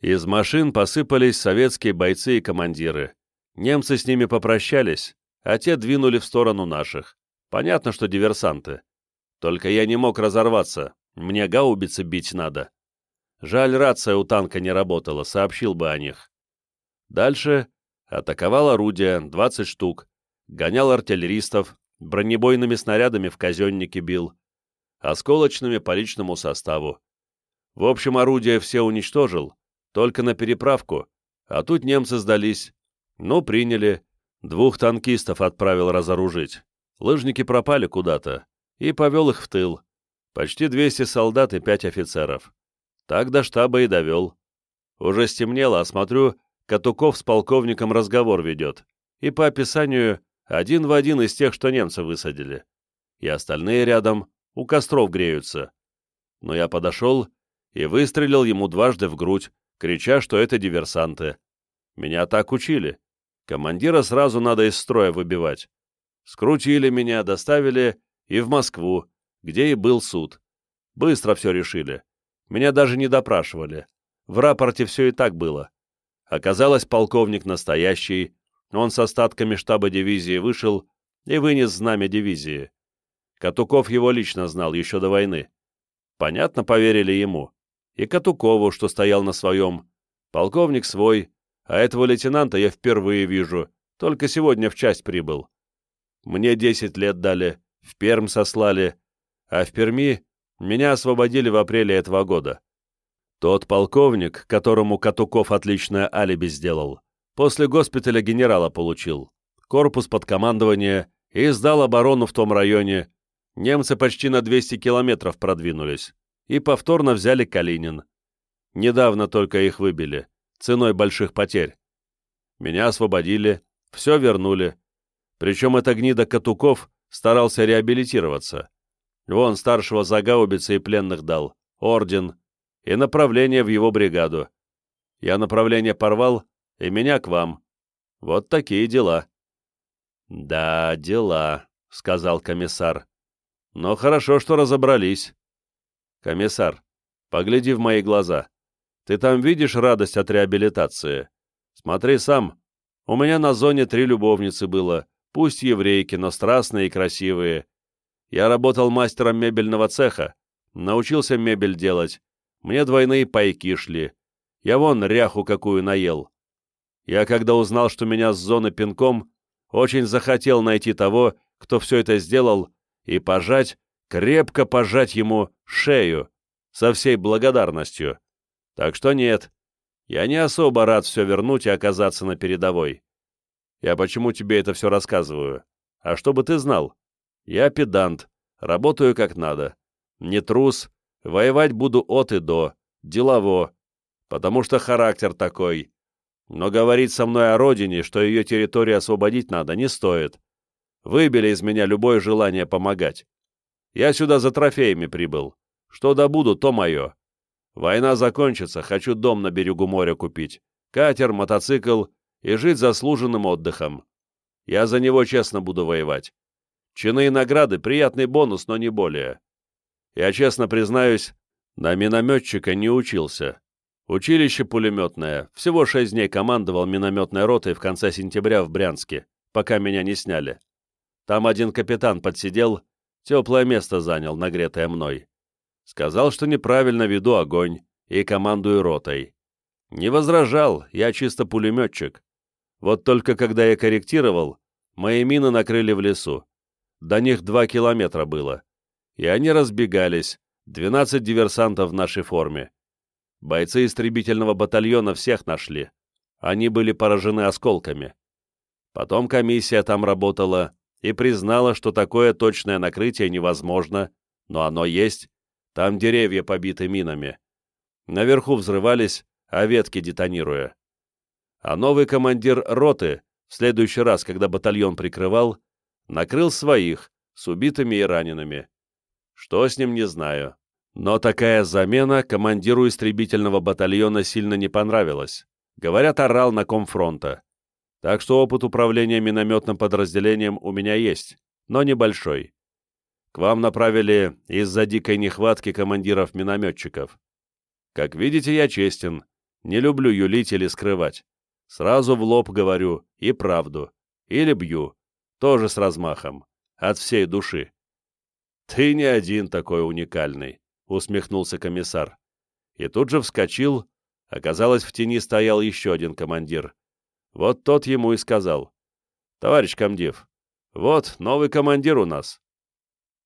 Из машин посыпались советские бойцы и командиры. Немцы с ними попрощались, а те двинули в сторону наших. Понятно, что диверсанты. Только я не мог разорваться, мне гаубицы бить надо. Жаль, рация у танка не работала, сообщил бы о них. Дальше атаковал орудие, 20 штук, гонял артиллеристов, бронебойными снарядами в казеннике бил, осколочными по личному составу. В общем, орудия все уничтожил, только на переправку, а тут немцы сдались. Ну, приняли. Двух танкистов отправил разоружить. Лыжники пропали куда-то, и повел их в тыл. Почти 200 солдат и 5 офицеров. Так до штаба и довел. Уже стемнело, а смотрю, Катуков с полковником разговор ведет. И по описанию один в один из тех, что немцы высадили. И остальные рядом, у костров греются. Но я подошел и выстрелил ему дважды в грудь, крича, что это диверсанты. Меня так учили. Командира сразу надо из строя выбивать. Скрутили меня, доставили и в Москву, где и был суд. Быстро все решили. Меня даже не допрашивали. В рапорте все и так было. Оказалось, полковник настоящий, он с остатками штаба дивизии вышел и вынес знамя дивизии. Катуков его лично знал еще до войны. Понятно, поверили ему. И Катукову, что стоял на своем. Полковник свой, а этого лейтенанта я впервые вижу, только сегодня в часть прибыл. Мне десять лет дали, в Перм сослали, а в Перми меня освободили в апреле этого года. Тот полковник, которому Катуков отличное алиби сделал, после госпиталя генерала получил, корпус под командование и сдал оборону в том районе. Немцы почти на 200 километров продвинулись и повторно взяли Калинин. Недавно только их выбили, ценой больших потерь. Меня освободили, все вернули. Причем эта гнида Катуков старался реабилитироваться. Вон старшего за гаубицы и пленных дал, орден и направление в его бригаду. Я направление порвал, и меня к вам. Вот такие дела. Да, дела, — сказал комиссар. Но хорошо, что разобрались. Комиссар, погляди в мои глаза. Ты там видишь радость от реабилитации? Смотри сам. У меня на зоне три любовницы было, пусть еврейки, но страстные и красивые. Я работал мастером мебельного цеха, научился мебель делать. Мне двойные пайки шли. Я вон ряху какую наел. Я, когда узнал, что меня с зоны пинком, очень захотел найти того, кто все это сделал, и пожать, крепко пожать ему шею, со всей благодарностью. Так что нет, я не особо рад все вернуть и оказаться на передовой. Я почему тебе это все рассказываю? А чтобы ты знал, я педант, работаю как надо. Не трус, воевать буду от и до, делово, потому что характер такой. Но говорить со мной о родине, что ее территорию освободить надо, не стоит. Выбили из меня любое желание помогать. Я сюда за трофеями прибыл. Что добуду, то мое. Война закончится, хочу дом на берегу моря купить, катер, мотоцикл и жить заслуженным отдыхом. Я за него честно буду воевать. Чины и награды — приятный бонус, но не более. Я честно признаюсь, на минометчика не учился. Училище пулеметное. Всего шесть дней командовал минометной ротой в конце сентября в Брянске, пока меня не сняли. Там один капитан подсидел, теплое место занял, нагретое мной. Сказал, что неправильно веду огонь и командую ротой. Не возражал, я чисто пулеметчик. Вот только когда я корректировал, мои мины накрыли в лесу. До них два километра было. И они разбегались, 12 диверсантов в нашей форме. Бойцы истребительного батальона всех нашли. Они были поражены осколками. Потом комиссия там работала и признала, что такое точное накрытие невозможно, но оно есть. Там деревья побиты минами. Наверху взрывались, а ветки детонируя. А новый командир роты, в следующий раз, когда батальон прикрывал, накрыл своих, с убитыми и ранеными. Что с ним, не знаю. Но такая замена командиру истребительного батальона сильно не понравилась. Говорят, орал на комфронта. Так что опыт управления минометным подразделением у меня есть, но небольшой. К вам направили из-за дикой нехватки командиров-минометчиков. Как видите, я честен, не люблю юлить или скрывать. Сразу в лоб говорю и правду. Или бью. Тоже с размахом. От всей души. Ты не один такой уникальный, усмехнулся комиссар. И тут же вскочил. Оказалось, в тени стоял еще один командир. Вот тот ему и сказал. Товарищ комдив, вот новый командир у нас.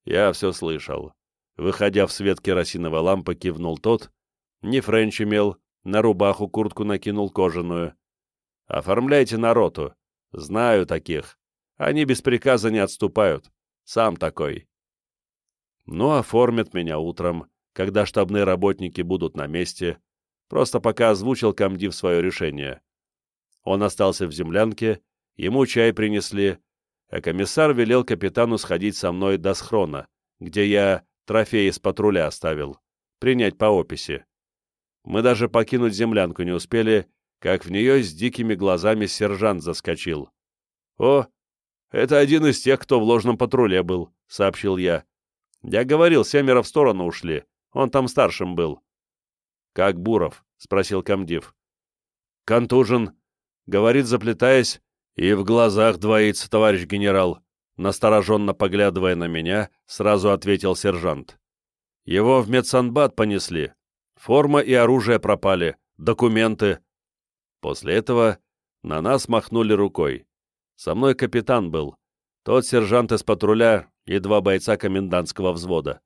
Я все слышал. Выходя в свет керосиновой лампы, кивнул тот. Не френч имел, на рубаху куртку накинул кожаную. Оформляйте на роту. Знаю таких. Они без приказа не отступают. Сам такой. Ну, оформят меня утром, когда штабные работники будут на месте. Просто пока озвучил комдив свое решение. Он остался в землянке, ему чай принесли, а комиссар велел капитану сходить со мной до схрона, где я трофеи с патруля оставил, принять по описи. Мы даже покинуть землянку не успели, как в нее с дикими глазами сержант заскочил. «О, это один из тех, кто в ложном патруле был», — сообщил я. «Я говорил, семеро в сторону ушли, он там старшим был. «Как Буров?» — спросил комдив. «Контужен», — говорит, заплетаясь, и в глазах двоится, товарищ генерал. Настороженно поглядывая на меня, сразу ответил сержант. Его в медсанбат понесли. Форма и оружие пропали, документы. После этого на нас махнули рукой. Со мной капитан был, тот сержант из патруля и два бойца комендантского взвода.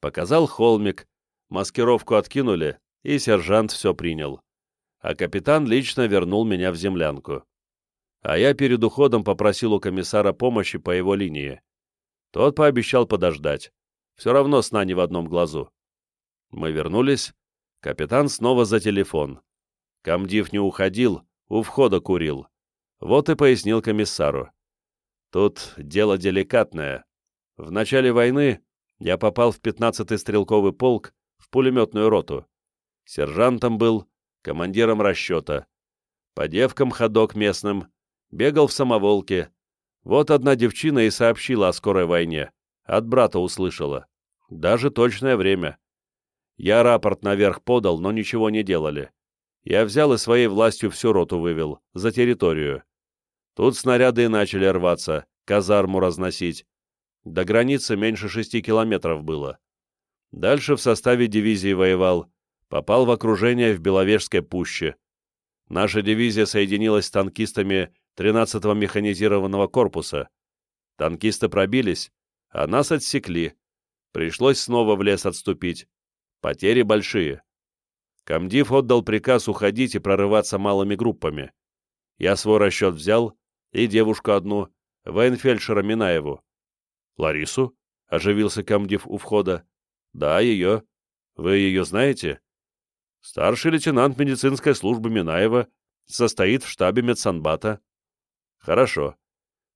Показал холмик, маскировку откинули, и сержант все принял. А капитан лично вернул меня в землянку. А я перед уходом попросил у комиссара помощи по его линии. Тот пообещал подождать. Все равно сна не в одном глазу. Мы вернулись. Капитан снова за телефон. Комдив не уходил, у входа курил. Вот и пояснил комиссару. Тут дело деликатное. В начале войны я попал в 15-й стрелковый полк в пулеметную роту. Сержантом был, командиром расчета. По девкам ходок местным, бегал в самоволке. Вот одна девчина и сообщила о скорой войне. От брата услышала. Даже точное время. Я рапорт наверх подал, но ничего не делали. Я взял и своей властью всю роту вывел, за территорию. Тут снаряды и начали рваться, казарму разносить. До границы меньше шести километров было. Дальше в составе дивизии воевал, попал в окружение в Беловежской пуще. Наша дивизия соединилась с танкистами 13-го механизированного корпуса. Танкисты пробились, а нас отсекли. Пришлось снова в лес отступить. Потери большие. Комдив отдал приказ уходить и прорываться малыми группами. Я свой расчет взял, и девушку одну, военфельдшера Минаеву. «Ларису?» — оживился комдив у входа. «Да, ее. Вы ее знаете?» «Старший лейтенант медицинской службы Минаева состоит в штабе медсанбата». «Хорошо.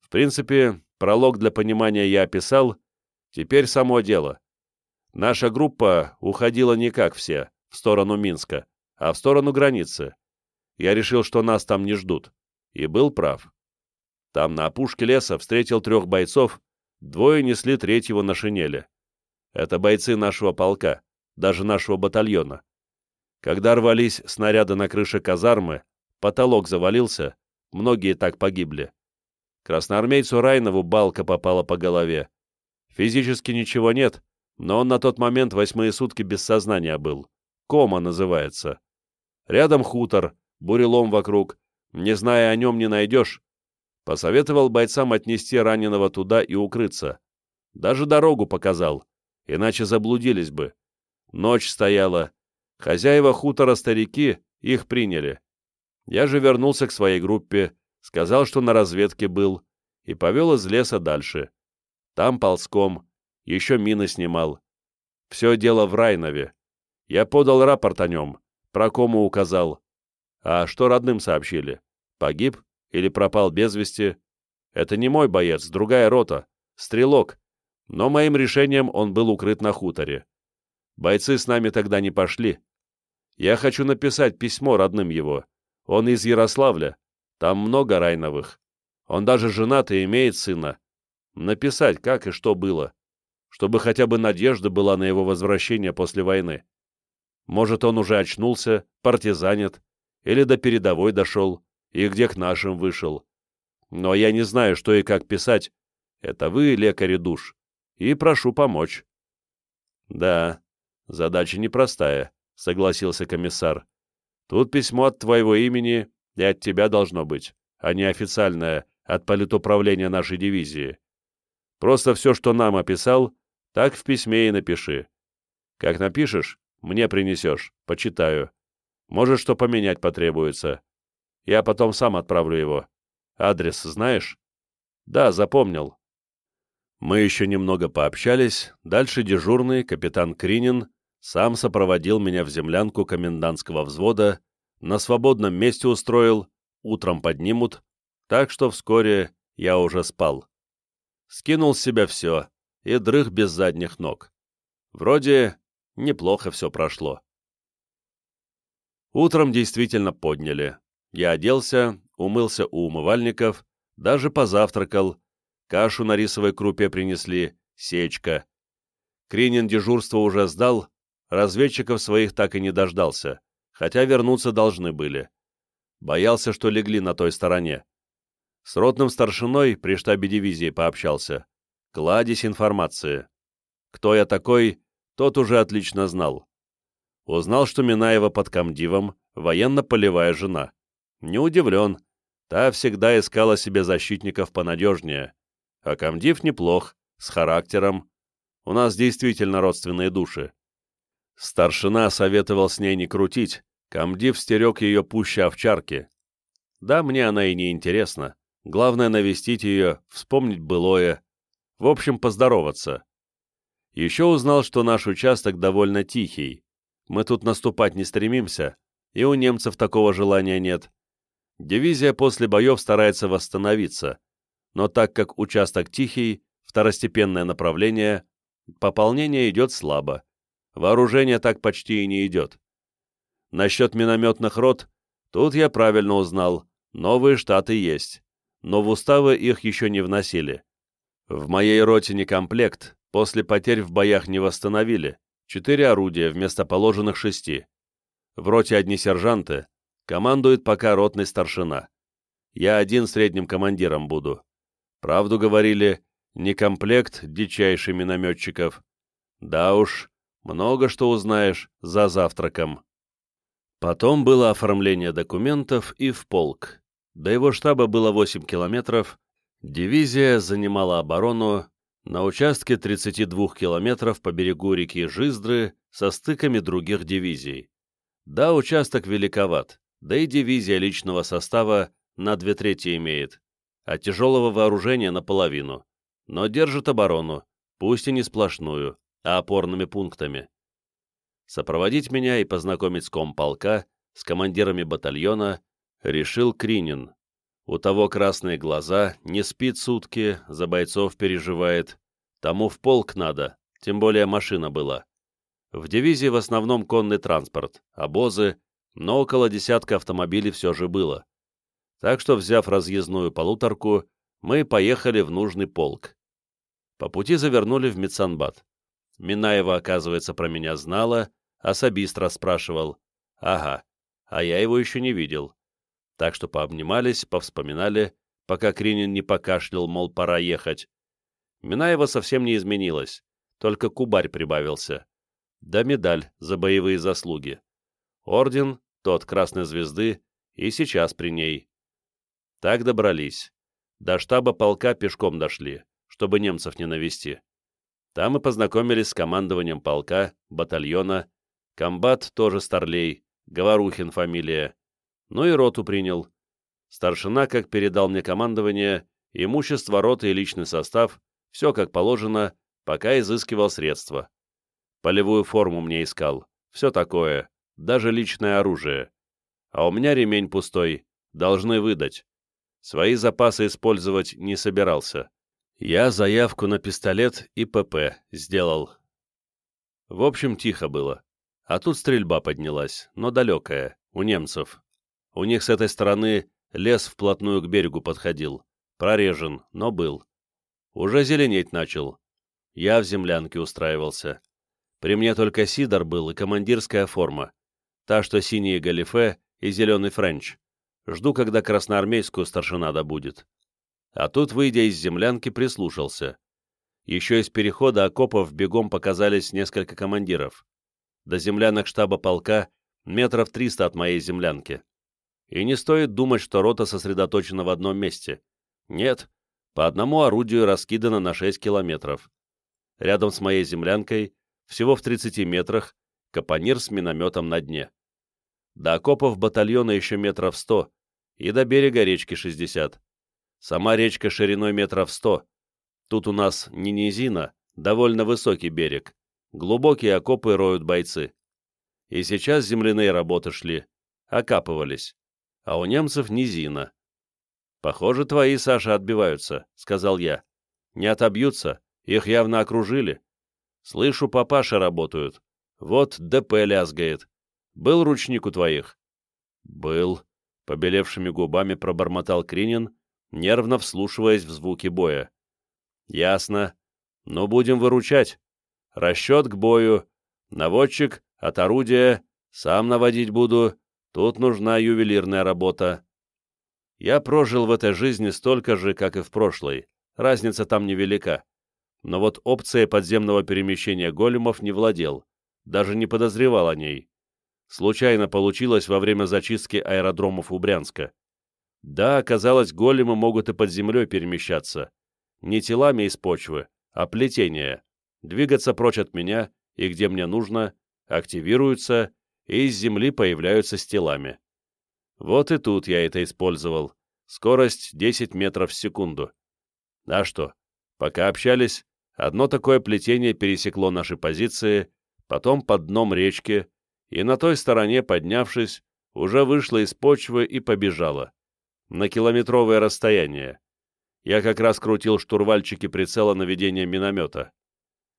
В принципе, пролог для понимания я описал, теперь само дело. Наша группа уходила не как все, в сторону Минска, а в сторону границы. Я решил, что нас там не ждут. И был прав. Там на опушке леса встретил трех бойцов, двое несли третьего на шинели. Это бойцы нашего полка, даже нашего батальона. Когда рвались снаряды на крыше казармы, потолок завалился, многие так погибли. Красноармейцу Райнову балка попала по голове. Физически ничего нет, но он на тот момент восьмые сутки без сознания был. Кома называется. Рядом хутор, бурелом вокруг. Не зная о нем, не найдешь. Посоветовал бойцам отнести раненого туда и укрыться. Даже дорогу показал, иначе заблудились бы. Ночь стояла. Хозяева хутора старики, их приняли. Я же вернулся к своей группе, сказал, что на разведке был, и повел из леса дальше. Там ползком, еще мины снимал. Все дело в Райнове. Я подал рапорт о нем, про кому указал. А что родным сообщили? Погиб или пропал без вести? Это не мой боец, другая рота, стрелок. Но моим решением он был укрыт на хуторе. Бойцы с нами тогда не пошли. Я хочу написать письмо родным его. Он из Ярославля. Там много Райновых. Он даже женат и имеет сына. Написать, как и что было. Чтобы хотя бы надежда была на его возвращение после войны. Может, он уже очнулся, партизанит, или до передовой дошел, и где к нашим вышел. Но я не знаю, что и как писать. Это вы, лекари душ, и прошу помочь. Да, задача непростая, согласился комиссар. Тут письмо от твоего имени и от тебя должно быть, а не официальное от политуправления нашей дивизии. Просто все, что нам описал, так в письме и напиши. Как напишешь, мне принесешь, почитаю. Может, что поменять потребуется. Я потом сам отправлю его. Адрес знаешь? Да, запомнил. Мы еще немного пообщались. Дальше дежурный, капитан Кринин, сам сопроводил меня в землянку комендантского взвода, на свободном месте устроил, утром поднимут, так что вскоре я уже спал. Скинул с себя все и дрых без задних ног. Вроде неплохо все прошло. Утром действительно подняли. Я оделся, умылся у умывальников, даже позавтракал. Кашу на рисовой крупе принесли, сечка. Кринин дежурство уже сдал, разведчиков своих так и не дождался, хотя вернуться должны были. Боялся, что легли на той стороне. С ротным старшиной при штабе дивизии пообщался. Кладезь информации. Кто я такой, тот уже отлично знал. Узнал, что Минаева под комдивом, военно-полевая жена. Не удивлен. Та всегда искала себе защитников понадежнее. А комдив неплох, с характером. У нас действительно родственные души. Старшина советовал с ней не крутить, комдив стерег ее пуще овчарки. Да, мне она и не интересна. Главное навестить ее, вспомнить былое. В общем, поздороваться. Еще узнал, что наш участок довольно тихий. Мы тут наступать не стремимся, и у немцев такого желания нет. Дивизия после боев старается восстановиться, но так как участок тихий, второстепенное направление, пополнение идет слабо. Вооружение так почти и не идет. Насчет минометных рот, тут я правильно узнал, новые штаты есть, но в уставы их еще не вносили. В моей роте не комплект, после потерь в боях не восстановили, четыре орудия вместо положенных шести. В роте одни сержанты, командует пока ротный старшина. Я один средним командиром буду. Правду говорили, не комплект дичайший минометчиков. Да уж, много что узнаешь за завтраком. Потом было оформление документов и в полк. До его штаба было 8 километров, дивизия занимала оборону на участке 32 километров по берегу реки Жиздры со стыками других дивизий. Да, участок великоват, да и дивизия личного состава на две трети имеет а тяжелого вооружения наполовину, но держит оборону, пусть и не сплошную, а опорными пунктами. Сопроводить меня и познакомить с комполка, с командирами батальона, решил Кринин. У того красные глаза, не спит сутки, за бойцов переживает. Тому в полк надо, тем более машина была. В дивизии в основном конный транспорт, обозы, но около десятка автомобилей все же было. Так что, взяв разъездную полуторку, мы поехали в нужный полк. По пути завернули в Медсанбат. Минаева, оказывается, про меня знала, особист расспрашивал. Ага, а я его еще не видел. Так что пообнимались, повспоминали, пока Кринин не покашлял, мол, пора ехать. Минаева совсем не изменилась, только кубарь прибавился. Да медаль за боевые заслуги. Орден, тот Красной Звезды, и сейчас при ней. Так добрались. До штаба полка пешком дошли, чтобы немцев не навести. Там и познакомились с командованием полка, батальона. Комбат тоже старлей, Говорухин фамилия. Ну и роту принял. Старшина, как передал мне командование, имущество роты и личный состав, все как положено, пока изыскивал средства. Полевую форму мне искал, все такое, даже личное оружие. А у меня ремень пустой, должны выдать. Свои запасы использовать не собирался. Я заявку на пистолет и ПП сделал. В общем, тихо было. А тут стрельба поднялась, но далекая, у немцев. У них с этой стороны лес вплотную к берегу подходил. Прорежен, но был. Уже зеленеть начал. Я в землянке устраивался. При мне только сидор был и командирская форма. Та, что синие галифе и зеленый френч. Жду, когда красноармейскую старшина добудет. А тут, выйдя из землянки, прислушался. Еще из перехода окопов бегом показались несколько командиров. До землянок штаба полка метров триста от моей землянки. И не стоит думать, что рота сосредоточена в одном месте. Нет, по одному орудию раскидано на 6 километров. Рядом с моей землянкой, всего в 30 метрах, капонир с минометом на дне. До окопов батальона еще метров 100, и до берега речки 60. Сама речка шириной метров 100. Тут у нас не низина, довольно высокий берег. Глубокие окопы роют бойцы. И сейчас земляные работы шли, окапывались. А у немцев низина. «Похоже, твои, Саша, отбиваются», — сказал я. «Не отобьются, их явно окружили. Слышу, папаши работают. Вот ДП лязгает. Был ручник у твоих?» «Был», Побелевшими губами пробормотал Кринин, нервно вслушиваясь в звуки боя. «Ясно. Но будем выручать. Расчет к бою. Наводчик от орудия, сам наводить буду, тут нужна ювелирная работа. Я прожил в этой жизни столько же, как и в прошлой, разница там невелика. Но вот опцией подземного перемещения големов не владел, даже не подозревал о ней. Случайно получилось во время зачистки аэродромов у Брянска. Да, оказалось, големы могут и под землей перемещаться. Не телами из почвы, а плетения. Двигаться прочь от меня и где мне нужно, активируются и из земли появляются с телами. Вот и тут я это использовал. Скорость 10 метров в секунду. А что, пока общались, одно такое плетение пересекло наши позиции, потом под дном речки, и на той стороне, поднявшись, уже вышло из почвы и побежало. На километровое расстояние. Я как раз крутил штурвальчики прицела наведения миномета.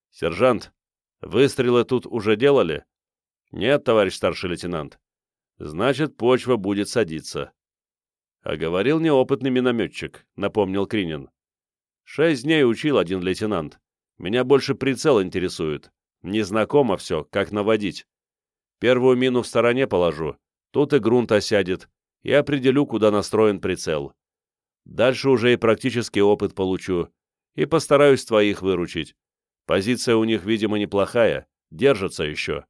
«Сержант, выстрелы тут уже делали?» «Нет, товарищ старший лейтенант». «Значит, почва будет садиться». «А говорил неопытный минометчик», — напомнил Кринин. «Шесть дней учил один лейтенант. Меня больше прицел интересует. Незнакомо все, как наводить. Первую мину в стороне положу, тут и грунт осядет, и определю, куда настроен прицел. Дальше уже и практический опыт получу, и постараюсь твоих выручить. Позиция у них, видимо, неплохая, держатся еще.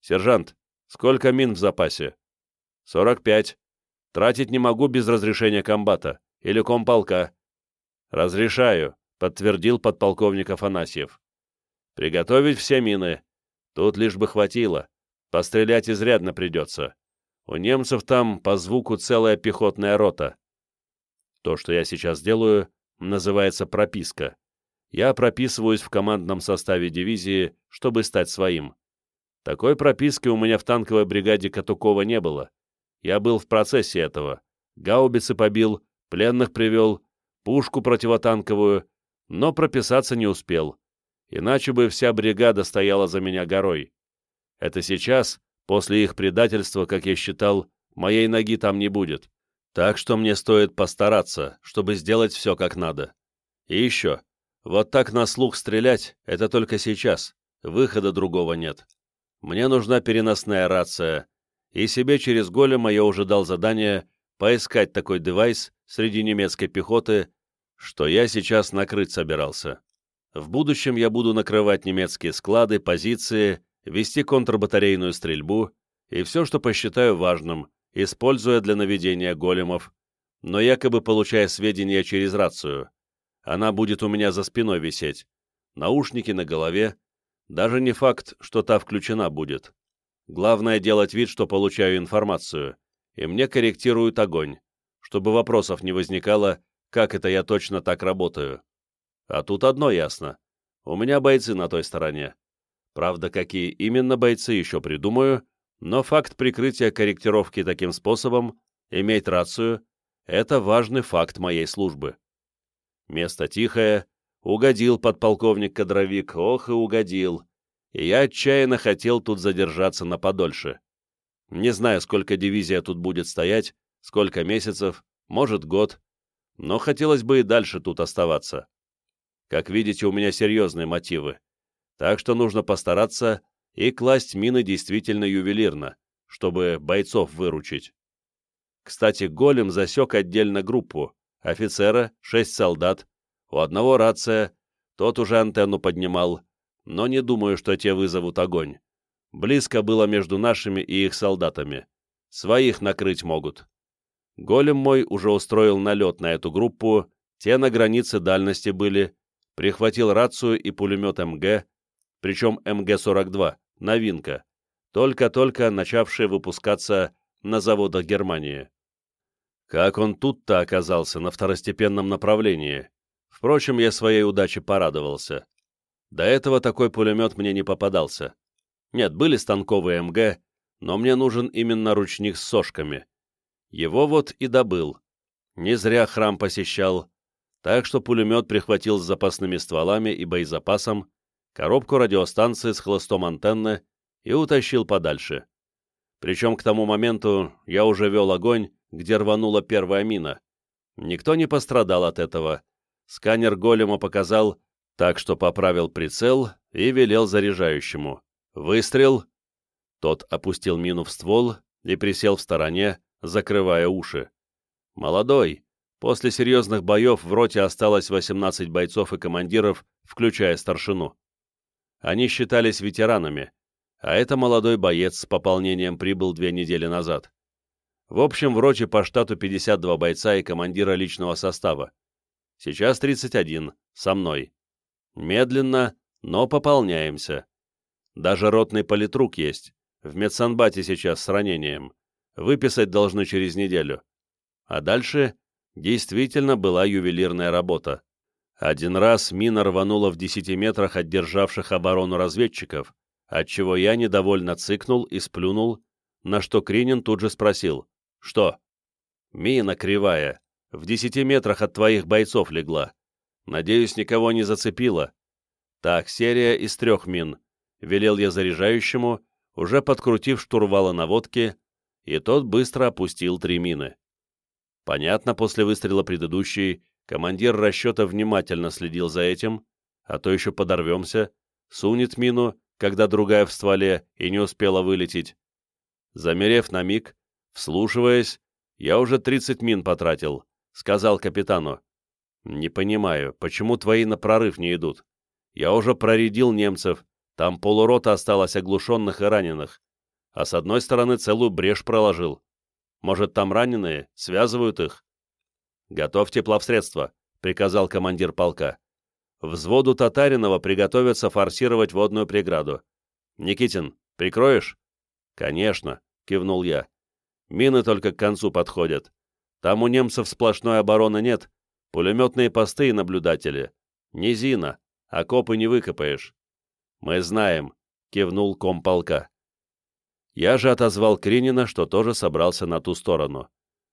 Сержант, сколько мин в запасе? 45. Тратить не могу без разрешения комбата или комполка. Разрешаю, подтвердил подполковник Афанасьев. Приготовить все мины. Тут лишь бы хватило. Пострелять изрядно придется. У немцев там по звуку целая пехотная рота. То, что я сейчас делаю, называется прописка. Я прописываюсь в командном составе дивизии, чтобы стать своим. Такой прописки у меня в танковой бригаде Катукова не было. Я был в процессе этого. Гаубицы побил, пленных привел, пушку противотанковую, но прописаться не успел. Иначе бы вся бригада стояла за меня горой. Это сейчас, после их предательства, как я считал, моей ноги там не будет. Так что мне стоит постараться, чтобы сделать все как надо. И еще, вот так на слух стрелять — это только сейчас, выхода другого нет. Мне нужна переносная рация, и себе через голема я уже дал задание поискать такой девайс среди немецкой пехоты, что я сейчас накрыть собирался. В будущем я буду накрывать немецкие склады, позиции вести контрбатарейную стрельбу и все, что посчитаю важным, используя для наведения големов, но якобы получая сведения через рацию. Она будет у меня за спиной висеть, наушники на голове, даже не факт, что та включена будет. Главное делать вид, что получаю информацию, и мне корректируют огонь, чтобы вопросов не возникало, как это я точно так работаю. А тут одно ясно. У меня бойцы на той стороне. Правда, какие именно бойцы еще придумаю, но факт прикрытия корректировки таким способом, иметь рацию, это важный факт моей службы. Место тихое, угодил подполковник-кадровик, ох и угодил, и я отчаянно хотел тут задержаться на подольше. Не знаю, сколько дивизия тут будет стоять, сколько месяцев, может, год, но хотелось бы и дальше тут оставаться. Как видите, у меня серьезные мотивы так что нужно постараться и класть мины действительно ювелирно, чтобы бойцов выручить. Кстати, голем засек отдельно группу, офицера, шесть солдат, у одного рация, тот уже антенну поднимал, но не думаю, что те вызовут огонь. Близко было между нашими и их солдатами. Своих накрыть могут. Голем мой уже устроил налет на эту группу, те на границе дальности были, прихватил рацию и пулемет МГ, причем МГ-42, новинка, только-только начавшая выпускаться на заводах Германии. Как он тут-то оказался на второстепенном направлении? Впрочем, я своей удаче порадовался. До этого такой пулемет мне не попадался. Нет, были станковые МГ, но мне нужен именно ручник с сошками. Его вот и добыл. Не зря храм посещал, так что пулемет прихватил с запасными стволами и боезапасом, коробку радиостанции с хлыстом антенны и утащил подальше. Причем к тому моменту я уже вел огонь, где рванула первая мина. Никто не пострадал от этого. Сканер голема показал, так что поправил прицел и велел заряжающему. Выстрел. Тот опустил мину в ствол и присел в стороне, закрывая уши. Молодой. После серьезных боев в роте осталось 18 бойцов и командиров, включая старшину. Они считались ветеранами, а это молодой боец с пополнением прибыл две недели назад. В общем, в роте по штату 52 бойца и командира личного состава. Сейчас 31, со мной. Медленно, но пополняемся. Даже ротный политрук есть. В медсанбате сейчас с ранением. Выписать должны через неделю. А дальше действительно была ювелирная работа. Один раз мина рванула в 10 метрах от державших оборону разведчиков, отчего я недовольно цыкнул и сплюнул, на что Кринин тут же спросил. «Что?» «Мина кривая. В десяти метрах от твоих бойцов легла. Надеюсь, никого не зацепила. Так, серия из трех мин. Велел я заряжающему, уже подкрутив штурвала наводки, и тот быстро опустил три мины. Понятно, после выстрела предыдущей командир расчета внимательно следил за этим, а то еще подорвемся, сунет мину, когда другая в стволе и не успела вылететь. Замерев на миг, Вслушиваясь, я уже 30 мин потратил, сказал капитану. Не понимаю, почему твои на прорыв не идут? Я уже проредил немцев, там полурота осталось оглушенных и раненых, а с одной стороны целую брешь проложил. Может, там раненые, связывают их? Готовьте плавсредство, приказал командир полка. Взводу Татаринова приготовиться форсировать водную преграду. Никитин, прикроешь? Конечно, кивнул я. Мины только к концу подходят. Там у немцев сплошной обороны нет. Пулеметные посты и наблюдатели. Низина. Окопы не выкопаешь. Мы знаем, кивнул комполка. Я же отозвал Кринина, что тоже собрался на ту сторону.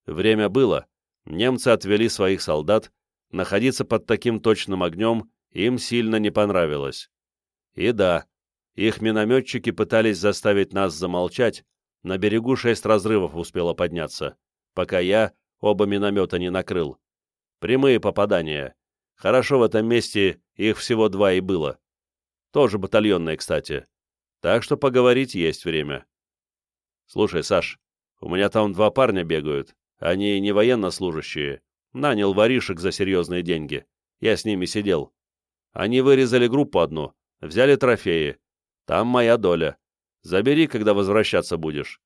Время было. Немцы отвели своих солдат. Находиться под таким точным огнем им сильно не понравилось. И да, их минометчики пытались заставить нас замолчать, на берегу шесть разрывов успело подняться, пока я оба миномета не накрыл. Прямые попадания. Хорошо в этом месте их всего два и было. Тоже батальонные, кстати. Так что поговорить есть время. Слушай, Саш, у меня там два парня бегают. Они не военнослужащие. Нанял воришек за серьезные деньги. Я с ними сидел. Они вырезали группу одну, взяли трофеи. Там моя доля. Забери, когда возвращаться будешь.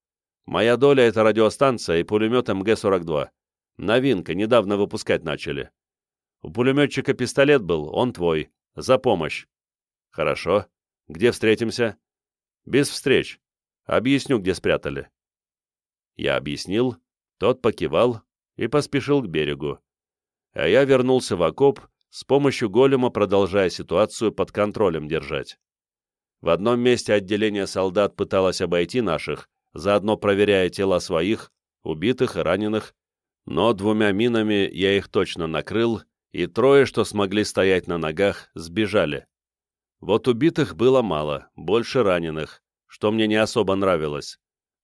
Моя доля — это радиостанция и пулемет МГ-42. Новинка, недавно выпускать начали. У пулеметчика пистолет был, он твой. За помощь. Хорошо. Где встретимся? Без встреч. Объясню, где спрятали. Я объяснил, тот покивал и поспешил к берегу. А я вернулся в окоп, с помощью голема продолжая ситуацию под контролем держать. В одном месте отделение солдат пыталось обойти наших, заодно проверяя тела своих, убитых и раненых, но двумя минами я их точно накрыл, и трое, что смогли стоять на ногах, сбежали. Вот убитых было мало, больше раненых, что мне не особо нравилось.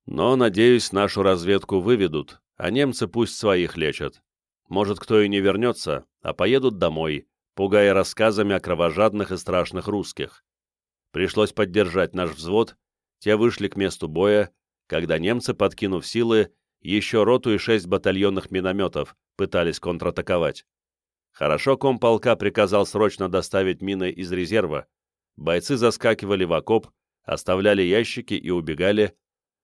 Но, надеюсь, нашу разведку выведут, а немцы пусть своих лечат. Может, кто и не вернется, а поедут домой, пугая рассказами о кровожадных и страшных русских. Пришлось поддержать наш взвод, те вышли к месту боя, когда немцы, подкинув силы, еще роту и шесть батальонных минометов пытались контратаковать. Хорошо комполка приказал срочно доставить мины из резерва. Бойцы заскакивали в окоп, оставляли ящики и убегали,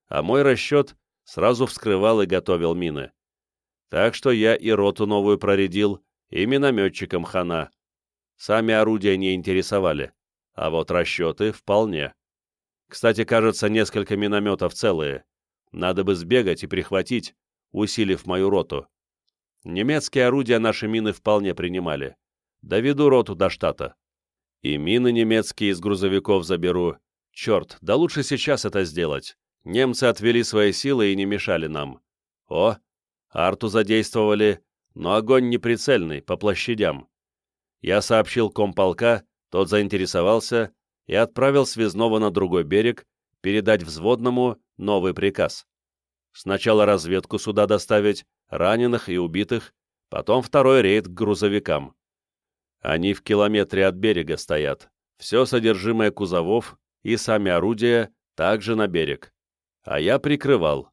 а мой расчет сразу вскрывал и готовил мины. Так что я и роту новую проредил, и минометчикам хана. Сами орудия не интересовали а вот расчеты вполне. Кстати, кажется, несколько минометов целые. Надо бы сбегать и прихватить, усилив мою роту. Немецкие орудия наши мины вполне принимали. Доведу роту до штата. И мины немецкие из грузовиков заберу. Черт, да лучше сейчас это сделать. Немцы отвели свои силы и не мешали нам. О, арту задействовали, но огонь неприцельный, по площадям. Я сообщил комполка, тот заинтересовался и отправил связного на другой берег передать взводному новый приказ. Сначала разведку сюда доставить, раненых и убитых, потом второй рейд к грузовикам. Они в километре от берега стоят. Все содержимое кузовов и сами орудия также на берег. А я прикрывал.